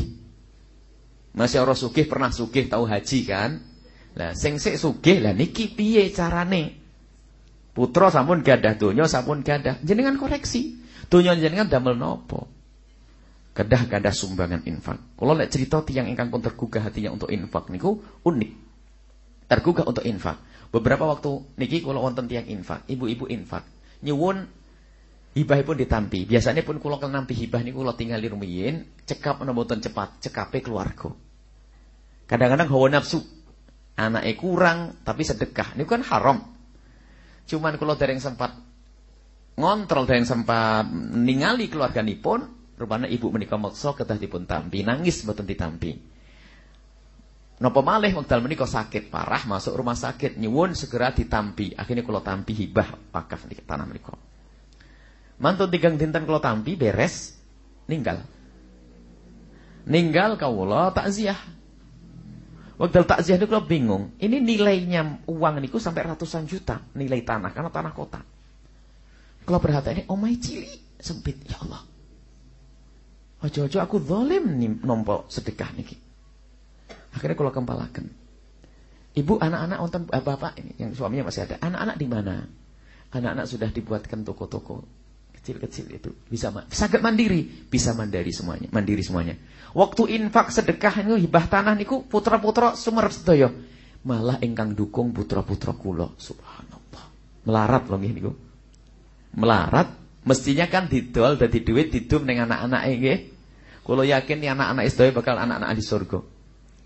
Masih orang sugih pernah sugih tahu haji kan? Lah sing sik sugih lah niki piye carane? Putra sampun gadah donya sampun gadah. Jenengan koreksi. Donya jenengan damel nopo? Kedah gadah sumbangan infak. Kalau lek cerita tiang ingkang pun tergugah hatinya untuk infak niku unik. Tergugah untuk infak. Beberapa waktu niki kalau wonten tiang infak, ibu-ibu infak, nyuwun hibah pun ditampi. Biasanya pun kalau nampi hibah niku kula tinggal di rumiyin, cekap menawa cepat, cekape keluarga. Kadang-kadang hawa nafsu anaknya kurang tapi sedekah. Ini kan haram. Cuman kalau yang sempat ngontrol dari yang sempat ningali keluarga nipun, rupanya ibu menikah maksa ketah dipun tampi, nangis mboten ditampi. Napa malih wekdal menika sakit parah masuk rumah sakit nyuwun segera ditampi. Akhirnya kalau tampi hibah wakaf di tanah menika. Mantun tigang dinten kalau tampi beres ninggal. Ninggal kawula takziah. Waktu takziah itu kalau bingung. Ini nilainya uang niku sampai ratusan juta nilai tanah karena tanah kota. Kalau perhatian ini, oh my cili sempit ya Allah. Ojo-ojo aku zalim nih nompo sedekah niki. Akhirnya kalau kempalakan. Ibu anak-anak wonten eh, bapak ini yang suaminya masih ada. Anak-anak di mana? Anak-anak sudah dibuatkan toko-toko kecil-kecil itu bisa sangat mandiri, bisa mandiri semuanya, mandiri semuanya. Waktu infak sedekah itu hibah tanah niku putra-putra sumerep sedaya. Malah engkang dukung putra-putra kula. Subhanallah. Melarat loh niku. melarat mestinya kan didol dadi duit didum ning anak-anake nggih. Kula yakin nih anak-anak sedaya bakal anak-anak di surga.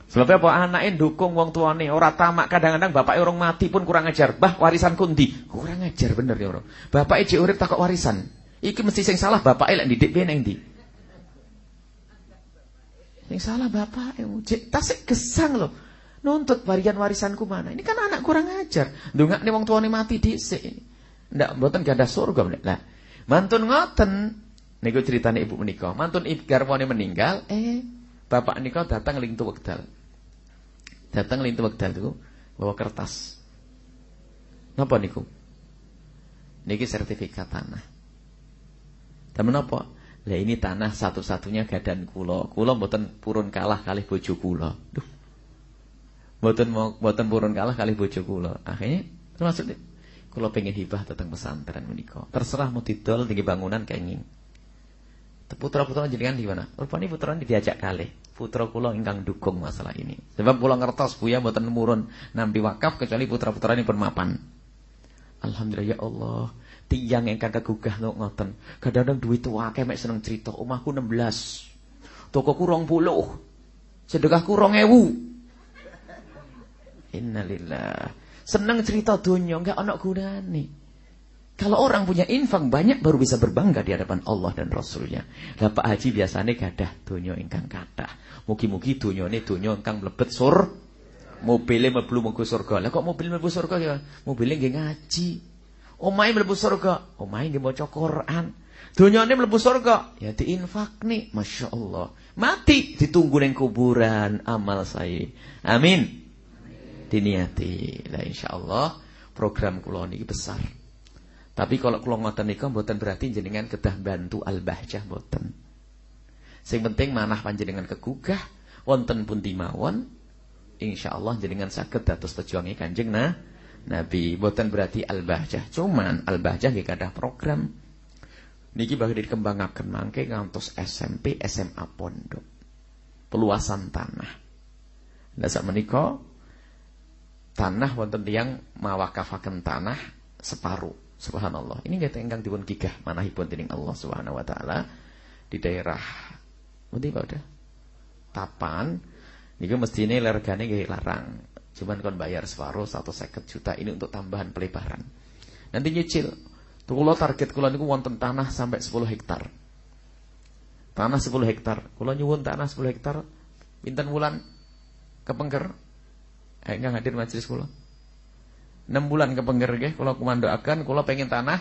Sebab apa anake dukung wong tuane ora tamak kadang-kadang bapake orang mati pun kurang ajar. Bah warisan kundi, kurang ajar bener ya ora. Bapake jek urip takok warisan. Iki mesti sing salah bapake lek didik piye ndi? Sing salah bapake jek tasik gesang loh. Nuntut warisan warisanku mana? Ini kan anak kurang ajar. nih wong tuane mati dhisik. Ndak mboten gadah surga nek. Lah, mantun ngoten niku critane ibu menika. Mantun ibu garwane meninggal, eh bapak nika datang ling wekdal. Datang lintu wekdal itu bawa kertas. Napa niku? Niki sertifikat tanah. Tapi napa? Lah ini tanah satu-satunya gadan kula. Kula mboten purun kalah kalih bojo kula. Duh. Mboten mboten purun kalah kalih bojo kula. Akhirnya termasuk kula pengen hibah tentang pesantren menika. Terserah mau didol tinggi bangunan kenging. Putra-putra jenengan di mana? Rupane putra diajak kalih putra kula ingkang dukung masalah ini. Sebab kula ngertos Buya mboten murun nampi wakaf kecuali putra-putrane pun mapan. Alhamdulillah ya Allah, tiyang ingkang kagugah ngoten. Kadang-kadang duit akeh mek seneng cerita, omahku 16. Tokoku 20. Sedekahku 2000. Innalillah. Seneng cerita dunia enggak ana gunane. Kalau orang punya infak banyak baru bisa berbangga di hadapan Allah dan Rasulnya. Lah Pak Haji biasanya gadah dunia ingkang kathah. Mugi-mugi dunyane dunya ingkang mlebet sur mobile mlebu mlebu surga. Lah kok mobil mlebu surga ya? Mobile nggih ngaji. Omahe mlebu surga, omahe nggih maca Quran. Dunyane mlebu surga, ya diinfak nih, Masya Allah. Mati ditunggu ning kuburan amal saya. Amin. Diniati. Lah insyaallah program kula niki besar. Tapi kalau kula ngoten nika mboten berarti jenengan kedah bantu al-bahjah mboten. Sing penting manah panjenengan kegugah wonten pundi mawon insyaallah jenengan saged dados pejuange Kanjeng nah Nabi. Mboten berarti al-bahjah. Cuman al-bahjah nggih kadah program. Niki bakal dikembangaken mangke ngantos SMP, SMA pondok. Peluasan tanah. Lah sak menika tanah wonten tiyang mawakafaken tanah separuh Subhanallah. Ini nggak engkang dipun gigah manahipun dening Allah Subhanahu wa taala di daerah Pak udah? Tapan niku mestine lergane nggih larang. Cuman kon bayar separuh 150 juta ini untuk tambahan pelebaran. Nanti nyicil. Kula target kula niku wonten tanah sampai 10 hektar. Tanah 10 hektar. Kula nyuwun tanah 10 hektar pinten wulan kepengker. Eh enggak hadir majelis kula. 6 bulan ke pengger nggih kula kumandoaken kula pengen tanah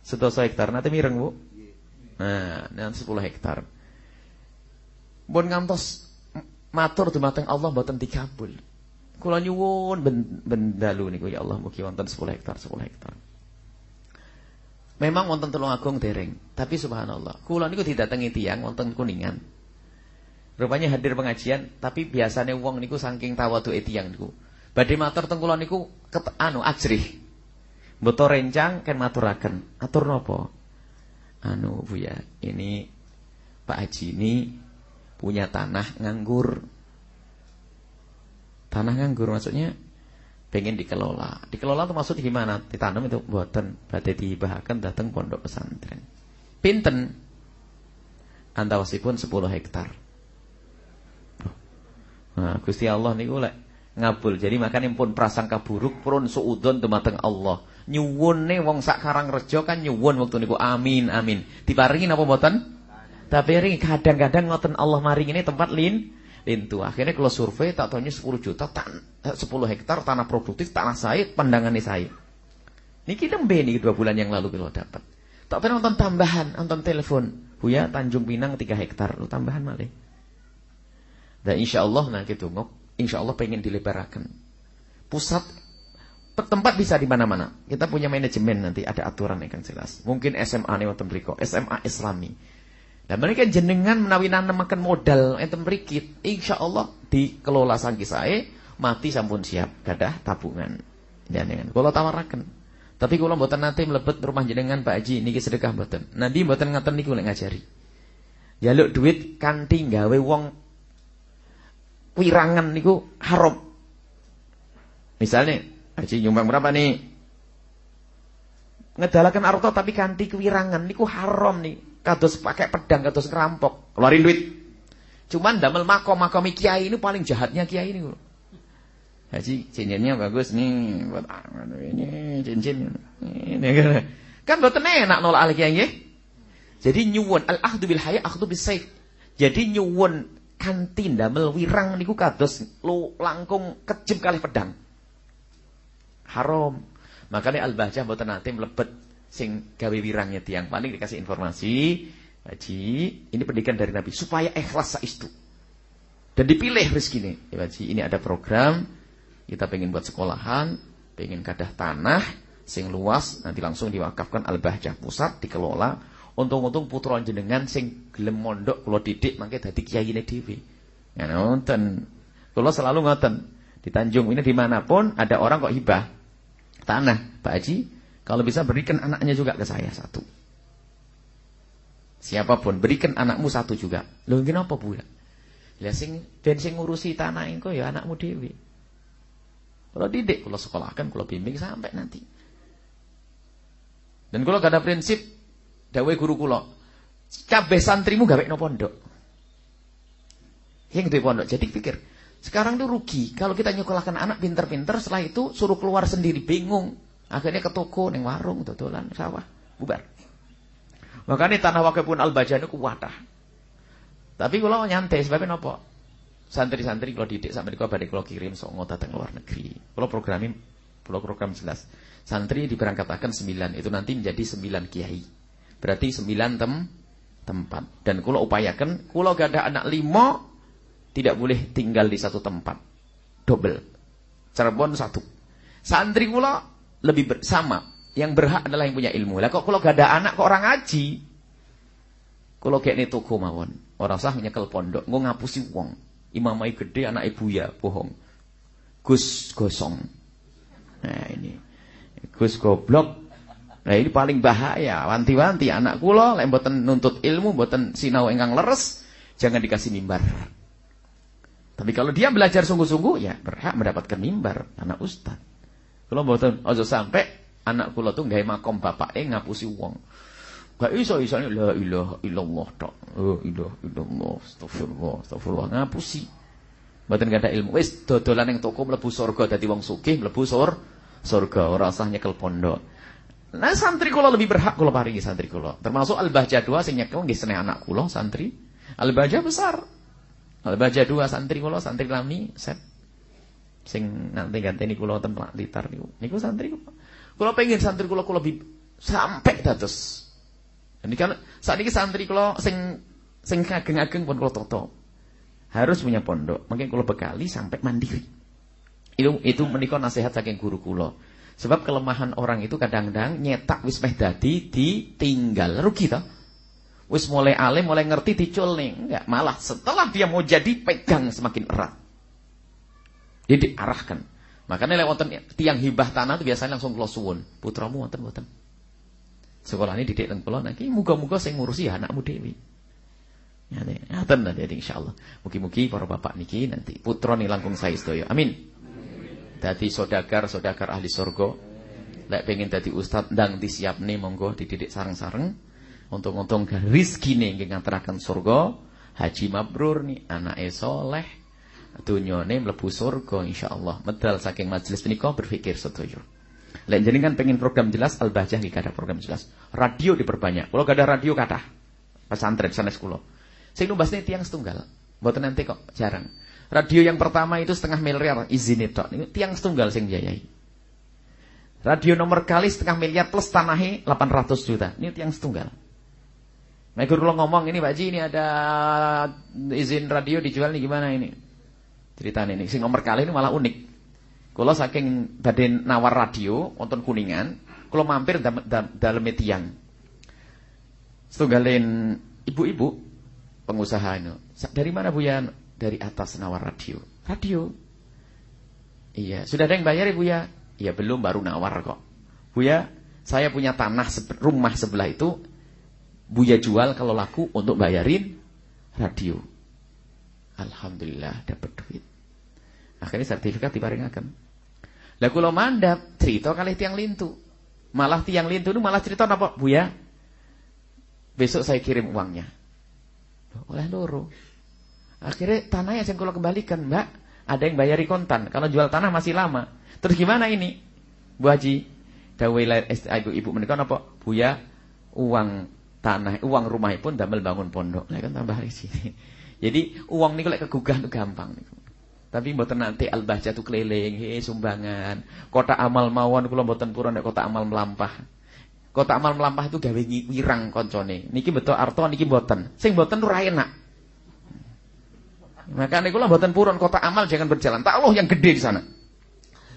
sedoso hektar nanti mireng Bu. Nah, nanti 10 hektar. Pun ngantos matur dumateng Allah mboten dikabul. Kula nyuwun ben, bendalu niku ya Allah mugi wonten 10 hektar 10 hektar. Memang wonten tulung agung dereng, tapi subhanallah, kula niku didatangi tiang wonten Kuningan. Rupanya hadir pengajian, tapi biasanya wong niku saking tawaduke tiang niku. Badhe matur teng kula niku ket, anu ajrih. Mboten rencang kan maturaken. Atur napa? Anu Bu ya, ini Pak Haji ini punya tanah nganggur. Tanah nganggur maksudnya pengen dikelola. Dikelola itu maksud gimana? Ditanam itu buatan berarti dibahakan datang pondok pesantren. Pinten antawasipun 10 hektar. Nah, Gusti Allah niku lek ngabul. Jadi makanya pun prasangka buruk pun suudon dumateng Allah. Nyuwun nih wong sak karang rejo kan nyuwun waktu niku amin amin. Diparingi apa mboten? Tapi kadang-kadang ngoten Allah maring ini tempat lin lintu. Akhirnya kalau survei tak tahunya 10 juta tan 10 hektar tanah produktif tanah saya pandangan saya. Niki nembe nih dua bulan yang lalu kalau dapat. Tak pernah nonton tambahan, nonton telepon. Buya Tanjung Pinang 3 hektar, lu tambahan malih. Dan insya Allah nanti tunggu insya Allah pengen dilebarkan. Pusat tempat bisa di mana-mana. Kita punya manajemen nanti ada aturan yang kan jelas. Mungkin SMA nih waktu beriko, SMA Islami. Dan mereka jenengan menawi makan modal enten berikit, insya Allah dikelola sangki saya mati sampun siap gadah tabungan. Jenengan kalau tawarakan. Tapi kalau buatan nanti melebet rumah jenengan Pak Haji niki sedekah buatan. Nanti buatan ngaten niku lek ngajari. Jaluk duit kanti gawe wong wirangan niku haram. Misalnya, haji nyumbang berapa nih? ngedalakan arto tapi kanti kewirangan niku haram nih. Kados pakai pedang, kados ngerampok, keluarin duit. Cuman damel makom makom kiai ini paling jahatnya kiai ini. Haji cincinnya bagus nih buat ini cincin. Ini kan kan boten enak nolak al kiai Jadi nyuwun al ahdu bil haya ahdu bis saif. Jadi nyuwun kantin damel wirang niku kados lu langkung kejim kali pedang. Haram. Makanya Al-Bahjah mboten nate mlebet sing gawe wirangnya tiang. Paling dikasih informasi, Haji, ini pendidikan dari Nabi supaya ikhlas saistu. Dan dipilih rezekine. Ya Haji, ini ada program kita pengen buat sekolahan, pengen kadah tanah sing luas nanti langsung diwakafkan Al-Bahjah pusat dikelola Untung-untung putra jenengan sing gelem mondok kula didik mangke dadi kiyaine dhewe. Ya nonton. Kula selalu ngoten. Di Tanjung ini di mana pun ada orang kok hibah tanah, Pak Haji, kalau bisa berikan anaknya juga ke saya satu. Siapa pun berikan anakmu satu juga. Loh apa Bu? Lah sing ben sing ngurusi tanah engko ya anakmu dhewe. Kalau didik, kalau sekolahkan, kalau bimbing sampai nanti. Dan kalau gak ada prinsip Dawe guru kula. Kabeh santrimu gawe no pondok. Yang duwe pondok. Jadi pikir, sekarang tuh rugi kalau kita nyekolahkan anak pinter-pinter setelah itu suruh keluar sendiri bingung. Akhirnya ke toko neng warung dodolan sawah bubar. Makanya tanah wakil pun al-bajani ku wadah. Tapi kalau nyantai sebabnya nopo? Santri-santri kalau didik sampai balik kalau kirim sok ngota datang luar negeri. Kalau programin, kalau program jelas. Santri diberangkatkan sembilan itu nanti menjadi sembilan kiai. Berarti sembilan tem tempat. Dan kalau upayakan, kalau gak ada anak lima, tidak boleh tinggal di satu tempat. Double. Cirebon satu. Santri kula lebih bersama. Yang berhak adalah yang punya ilmu. Lah kok gak ada anak kok orang ngaji? Kayak ini toko mawon. Orang sah nyekel pondok. Nggak ngapusi uang. Imamai gede anak ibu ya. Bohong. Gus gosong. Nah ini. Gus goblok Nah ini paling bahaya, wanti-wanti anak kula lek mboten nuntut ilmu, mboten sinau ingkang leres, jangan dikasih mimbar. Tapi kalau dia belajar sungguh-sungguh ya berhak mendapatkan mimbar anak ustaz. Kalau mboten aja sampai anak kula tuh gawe makom bapake ngapusi wong. Gak iso isane la ilaha illallah tok. Oh ilaha illallah, astagfirullah, astagfirullah ngapusi. Gak ada ilmu. Wis dodolan ning toko mlebu surga dadi wong sugih, mlebu sur surga, ora usah nyekel pondok. Nah santri kula lebih berhak kula paringi santri kula. Termasuk Al-Bahjah 2 sing nyekel nggih seneng anak kula santri. Al-Bahjah besar. Al-Bahjah 2 santri kula santri lami set. Sing nanti ganteni kula ten Blitar niku. Niku santri kula. Kula pengen santri kula kula lebih sampai dados. Ini kan saat ini santri kula sing sing ageng-ageng pun kula toto. Harus punya pondok. Mungkin kula bekali sampai mandiri. Itu itu menikah nasihat saking guru kula. Sebab kelemahan orang itu kadang-kadang nyetak wis meh dadi ditinggal. Rugi toh? Wis mulai alim, mulai ngerti dicul nih. Enggak, malah setelah dia mau jadi pegang semakin erat. Jadi diarahkan. Makanya lewat tiang hibah tanah itu biasanya langsung kula suwun. Putramu wonten mboten? Sekolah ini didik teng kula niki muga-muga sing ngurusi ya anakmu dewi. Ngaten nanti insyaallah. Mugi-mugi para bapak niki nanti putra nih langkung saya sedaya. Amin. Dadi sodagar-sodagar ahli surga. Lek pengen dadi ustad ndang disiapne monggo dididik sareng-sareng. Untung-untung rezekine nggih ngantaraken surga. Haji mabrur nih anake soleh. Dunyane mlebu surga insyaallah. Medal saking majelis menika berpikir sedaya. Lek jenengan pengen program jelas Al-Bahjah nggih ada program jelas. Radio diperbanyak. Kalau gak ada radio kathah. Pesantren sanes kula. Sing numbasne tiyang setunggal. Mboten nanti kok jarang. Radio yang pertama itu setengah miliar izin itu. Tiang setunggal sing jayai. Radio nomor kali setengah miliar plus tanahnya 800 juta. Ini tiang setunggal. Megur lo ngomong ini Pak Ji ini ada izin radio dijual nih gimana ini? Ceritanya ini. Sing nomor kali ini malah unik. Kalau saking badan nawar radio wonten kuningan, kalau mampir dalam tiang. Setunggalin ibu-ibu pengusaha ini. Dari mana Bu ya? Dari atas nawar radio. Radio. Iya, sudah ada yang bayar Ibu ya? Iya, belum baru nawar kok. Bu ya, saya punya tanah rumah sebelah itu Buya jual kalau laku untuk bayarin radio. Alhamdulillah dapat duit. Akhirnya sertifikat diparingaken. Lah kula mandap cerita kali tiang lintu. Malah tiang lintu itu malah cerita apa? Buya, besok saya kirim uangnya. Oleh loro. Akhirnya tanahnya yang kalau kembalikan, Mbak. Ada yang bayari kontan. Kalau jual tanah masih lama. Terus gimana ini? Bu Haji, dawai ibu ibu menikah apa? Buya, uang tanah, uang rumah pun damel bangun pondok. Lah kan tambah sini. Jadi uang niku lek kegugah itu gampang. Tapi mboten nanti al-bahja tu keliling, he sumbangan. Kota amal mawon kula mboten purun nek kota amal melampah. Kota amal melampah itu gawe wirang koncone. Niki betul arto niki mboten. Sing mboten ora enak. Maka kula mboten purun kota amal jangan berjalan. Tak Allah yang gede di sana.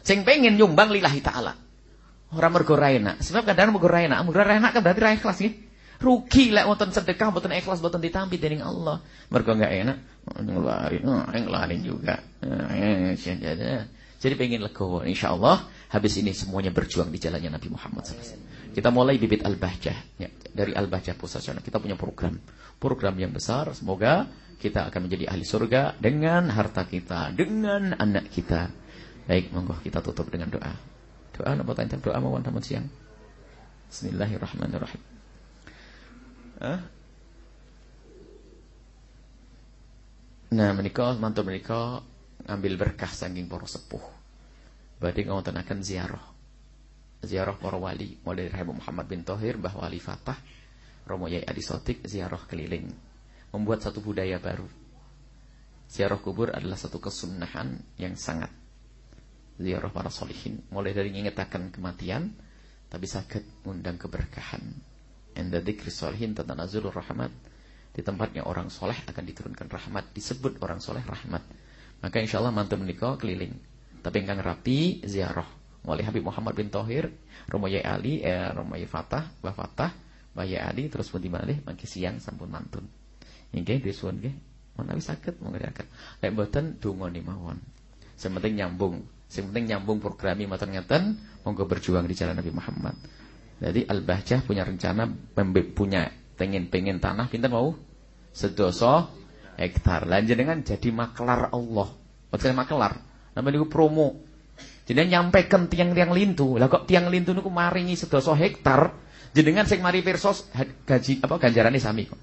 Sing pengen nyumbang lillahi taala. Ora mergo enak. Sebab kadang mergo ra enak, mergo enak kan berarti ra ikhlas nggih. Rugi lek wonten sedekah wonten ikhlas wonten ditampi dening Allah. Mergo enggak enak, ngeluarin, oh, ngeluarin juga. Eh, Jadi pengen legowo insyaallah habis ini semuanya berjuang di jalannya Nabi Muhammad SAW. Kita mulai bibit Al-Bahjah ya, dari Al-Bahjah Pusat Sana. Kita punya program. Program yang besar, semoga kita akan menjadi ahli surga dengan harta kita, dengan anak kita. Baik, monggo kita tutup dengan doa. Doa apa tanya doa mau tamu siang. Bismillahirrahmanirrahim. Hah? Nah, menikah, mantu menikah ngambil berkah saking para sepuh. Berarti ngawonten akan ziarah. Ziarah para wali, mulai dari Muhammad bin Tohir, Mbah Wali Fatah, Romo Yai Adi Sotik, ziarah keliling. Membuat satu budaya baru. Ziarah kubur adalah satu kesunahan yang sangat. Ziarah para solihin, mulai dari mengingatakan kematian, tapi sakit mengundang keberkahan. Inda dzikri sholihin tatanazulur rahmat. Di tempatnya orang soleh akan diturunkan rahmat. Disebut orang soleh rahmat. Maka insya Allah mantu menikah keliling. Tapi engkang rapi ziarah. Mulai Habib Muhammad bin Tohir, Romoyai Ali, eh, Romoyai Fatah, Mbah Fatah, Mbah Ali, terus pun dimalih, mangki siang sampun mantun. Nggih, disuwun nggih. Menawi monggo diaken. Lek mboten donga mawon. Sing nyambung. Sing penting nyambung programi matur ngeten, monggo berjuang di jalan Nabi Muhammad. Jadi Al-Bahjah punya rencana punya pengen-pengen tanah pinter mau sedoso hektar. Lanjut dengan jadi maklar Allah. Maksudnya maklar. Namanya itu promo. Jadi nyampaikan tiang-tiang lintu. Lah kok tiang lintu niku maringi sedoso hektar. Jenengan sing mari pirsos gaji apa ganjarannya sami kok.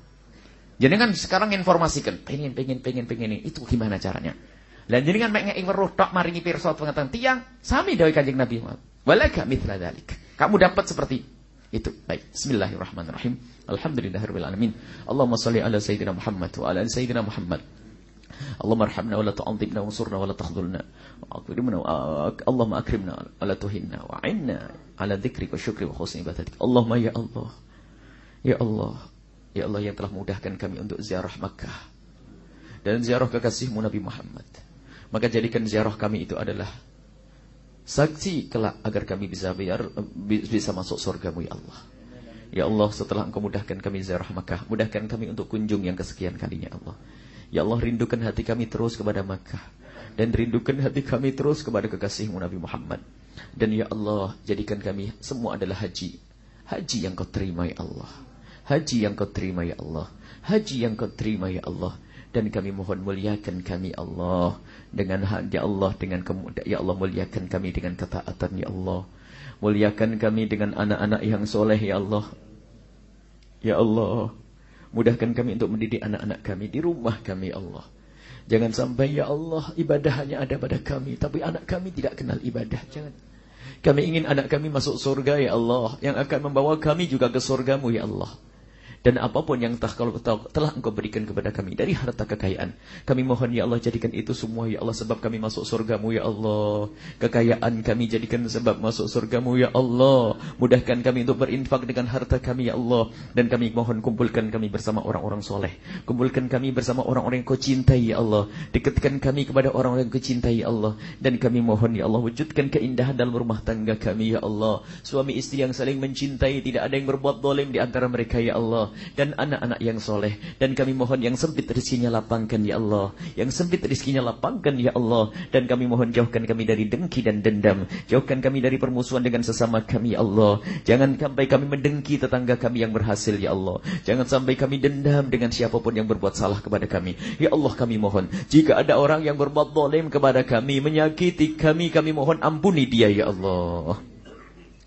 Jenengan sekarang informasikan pengen pengen pengen pengen ini itu gimana caranya? Lah jenengan mek ngeki weruh tok maringi pirsa pengetahuan tiang sami dawuh Kanjeng Nabi Muhammad. Walaka mithla dzalik. Kamu dapat seperti itu. Baik. Bismillahirrahmanirrahim. Alhamdulillahirabbil alamin. Allahumma shalli ala sayyidina Muhammad wa ala sayyidina Muhammad. Allahumma arhamna wa la tu'adhibna wa ansurna wa la takhdhulna. Akrimna Allahumma akrimna wa la tuhinna wa 'inna ala wa syukri wa ya Allah. Ya Allah. Ya Allah yang telah mudahkan kami untuk ziarah Makkah dan ziarah kekasihmu Nabi Muhammad. Maka jadikan ziarah kami itu adalah Saksi kelak agar kami bisa biar bisa masuk surgamu ya Allah. Ya Allah setelah engkau mudahkan kami ziarah Makkah, mudahkan kami untuk kunjung yang kesekian kalinya Allah. Ya Allah rindukan hati kami terus kepada Makkah dan rindukan hati kami terus kepada kekasihmu Nabi Muhammad. Dan ya Allah jadikan kami semua adalah haji. Haji yang kau terima ya Allah. Haji yang kau terima ya Allah. Haji yang kau terima ya Allah dan kami mohon muliakan kami Allah dengan ya Allah dengan kemudah ya Allah muliakan kami dengan ketaatan ya Allah muliakan kami dengan anak-anak yang soleh ya Allah ya Allah mudahkan kami untuk mendidik anak-anak kami di rumah kami Allah. Jangan sampai ya Allah ibadah hanya ada pada kami tapi anak kami tidak kenal ibadah. Jangan. Kami ingin anak kami masuk surga ya Allah yang akan membawa kami juga ke surgamu ya Allah dan apa pun yang telah, engkau berikan kepada kami dari harta kekayaan. Kami mohon ya Allah jadikan itu semua ya Allah sebab kami masuk surgamu ya Allah. Kekayaan kami jadikan sebab masuk surgamu ya Allah. Mudahkan kami untuk berinfak dengan harta kami ya Allah. Dan kami mohon kumpulkan kami bersama orang-orang soleh. Kumpulkan kami bersama orang-orang yang kau cintai ya Allah. Dekatkan kami kepada orang-orang yang kau cintai ya Allah. Dan kami mohon ya Allah wujudkan keindahan dalam rumah tangga kami ya Allah. Suami istri yang saling mencintai tidak ada yang berbuat dolim di antara mereka ya Allah dan anak-anak yang soleh. Dan kami mohon yang sempit rezekinya lapangkan ya Allah. Yang sempit rezekinya lapangkan ya Allah. Dan kami mohon jauhkan kami dari dengki dan dendam. Jauhkan kami dari permusuhan dengan sesama kami ya Allah. Jangan sampai kami mendengki tetangga kami yang berhasil ya Allah. Jangan sampai kami dendam dengan siapa pun yang berbuat salah kepada kami. Ya Allah kami mohon. Jika ada orang yang berbuat dolim kepada kami, menyakiti kami, kami mohon ampuni dia ya Allah.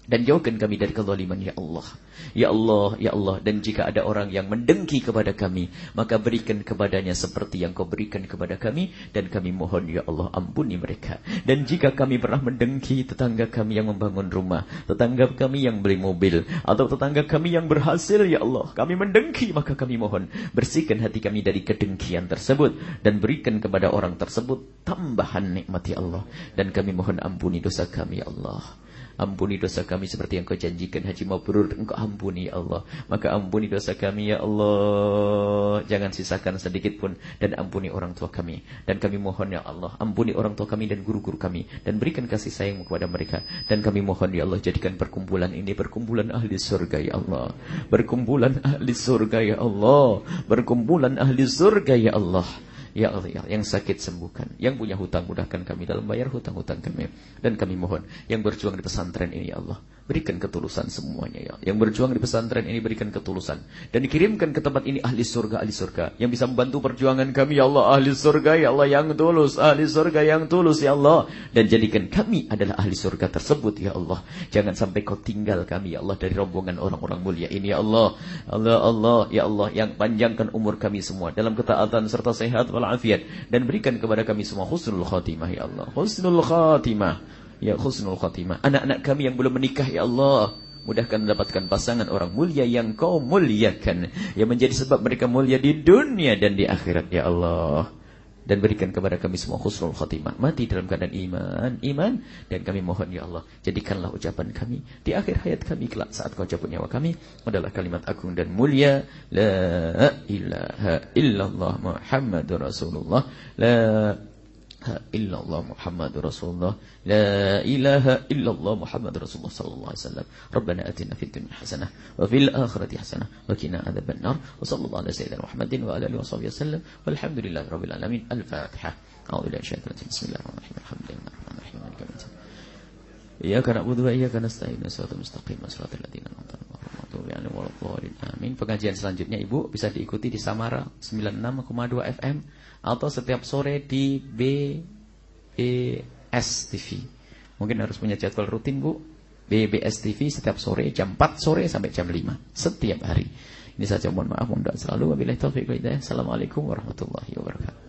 Dan jauhkan kami dari kezaliman ya Allah. Ya Allah, ya Allah. Dan jika ada orang yang mendengki kepada kami, maka berikan kepadanya seperti yang kau berikan kepada kami. Dan kami mohon ya Allah ampuni mereka. Dan jika kami pernah mendengki tetangga kami yang membangun rumah, tetangga kami yang beli mobil, atau tetangga kami yang berhasil ya Allah. Kami mendengki maka kami mohon bersihkan hati kami dari kedengkian tersebut. Dan berikan kepada orang tersebut tambahan nikmat ya Allah. Dan kami mohon ampuni dosa kami ya Allah. Ampuni dosa kami seperti yang kau janjikan Haji Mabrur. Engkau ampuni ya Allah. Maka ampuni dosa kami ya Allah. Jangan sisakan sedikit pun Dan ampuni orang tua kami. Dan kami mohon ya Allah Ampuni orang tua kami dan guru-guru kami Dan berikan kasih sayang kepada mereka. Dan kami mohon ya Allah Jadikan perkumpulan ini Perkumpulan ahli surga ya Allah. Berkumpulan ahli surga ya Allah. Berkumpulan ahli surga ya Allah Ya Allah, ya, yang sakit sembuhkan. Yang punya hutang mudahkan kami dalam bayar hutang-hutang kami. Dan kami mohon, yang berjuang di pesantren ini ya Allah. Berikan ketulusan semuanya ya. Yang berjuang di pesantren ini berikan ketulusan. Dan dikirimkan ke tempat ini ahli surga, ahli surga. Yang bisa membantu perjuangan kami ya Allah. Ahli surga ya Allah yang tulus. Ahli surga yang tulus ya Allah. Dan jadikan kami adalah ahli surga tersebut ya Allah. Jangan sampai kau tinggal kami ya Allah. Dari rombongan orang-orang mulia ini ya Allah. Allah Allah ya Allah. Yang panjangkan umur kami semua. Dalam ketaatan serta sehat walafiat. Dan berikan kepada kami semua husnul khatimah ya Allah. Husnul khatimah. Ya khusnul khatimah. Anak-anak kami yang belum menikah ya Allah. Mudahkan mendapatkan pasangan orang mulia yang kau muliakan. Yang menjadi sebab mereka mulia di dunia dan di akhirat ya Allah. Dan berikan kepada kami semua khusnul khatimah. Mati dalam keadaan iman. Iman. Dan kami mohon ya Allah. Jadikanlah ucapan kami. Di akhir hayat kami kelak saat kau cabut nyawa kami. Adalah kalimat agung dan mulia. La ilaha illallah Muhammadur Rasulullah. La إلا الله محمد رسول الله لا إله إلا الله محمد رسول الله صلى الله عليه وسلم ربنا أتنا في الدنيا حسنة وفي الآخرة حسنة وكنا عذاب النار وصلى الله على سيدنا محمد وعلى آله وصحبه وسلم والحمد لله رب العالمين الفاتحة أعوذ بالله من الشيطان الرجيم بسم الله الرحمن الرحيم الحمد لله الرحمن الرحيم مالك Ya Amin. Pengajian selanjutnya Ibu bisa diikuti di Samara 96,2 FM atau setiap sore di BBS TV. Mungkin harus punya jadwal rutin Bu. BBS TV setiap sore jam 4 sore sampai jam 5 setiap hari. Ini saja mohon maaf mohon doa selalu wabillahi taufik. Assalamualaikum warahmatullahi wabarakatuh.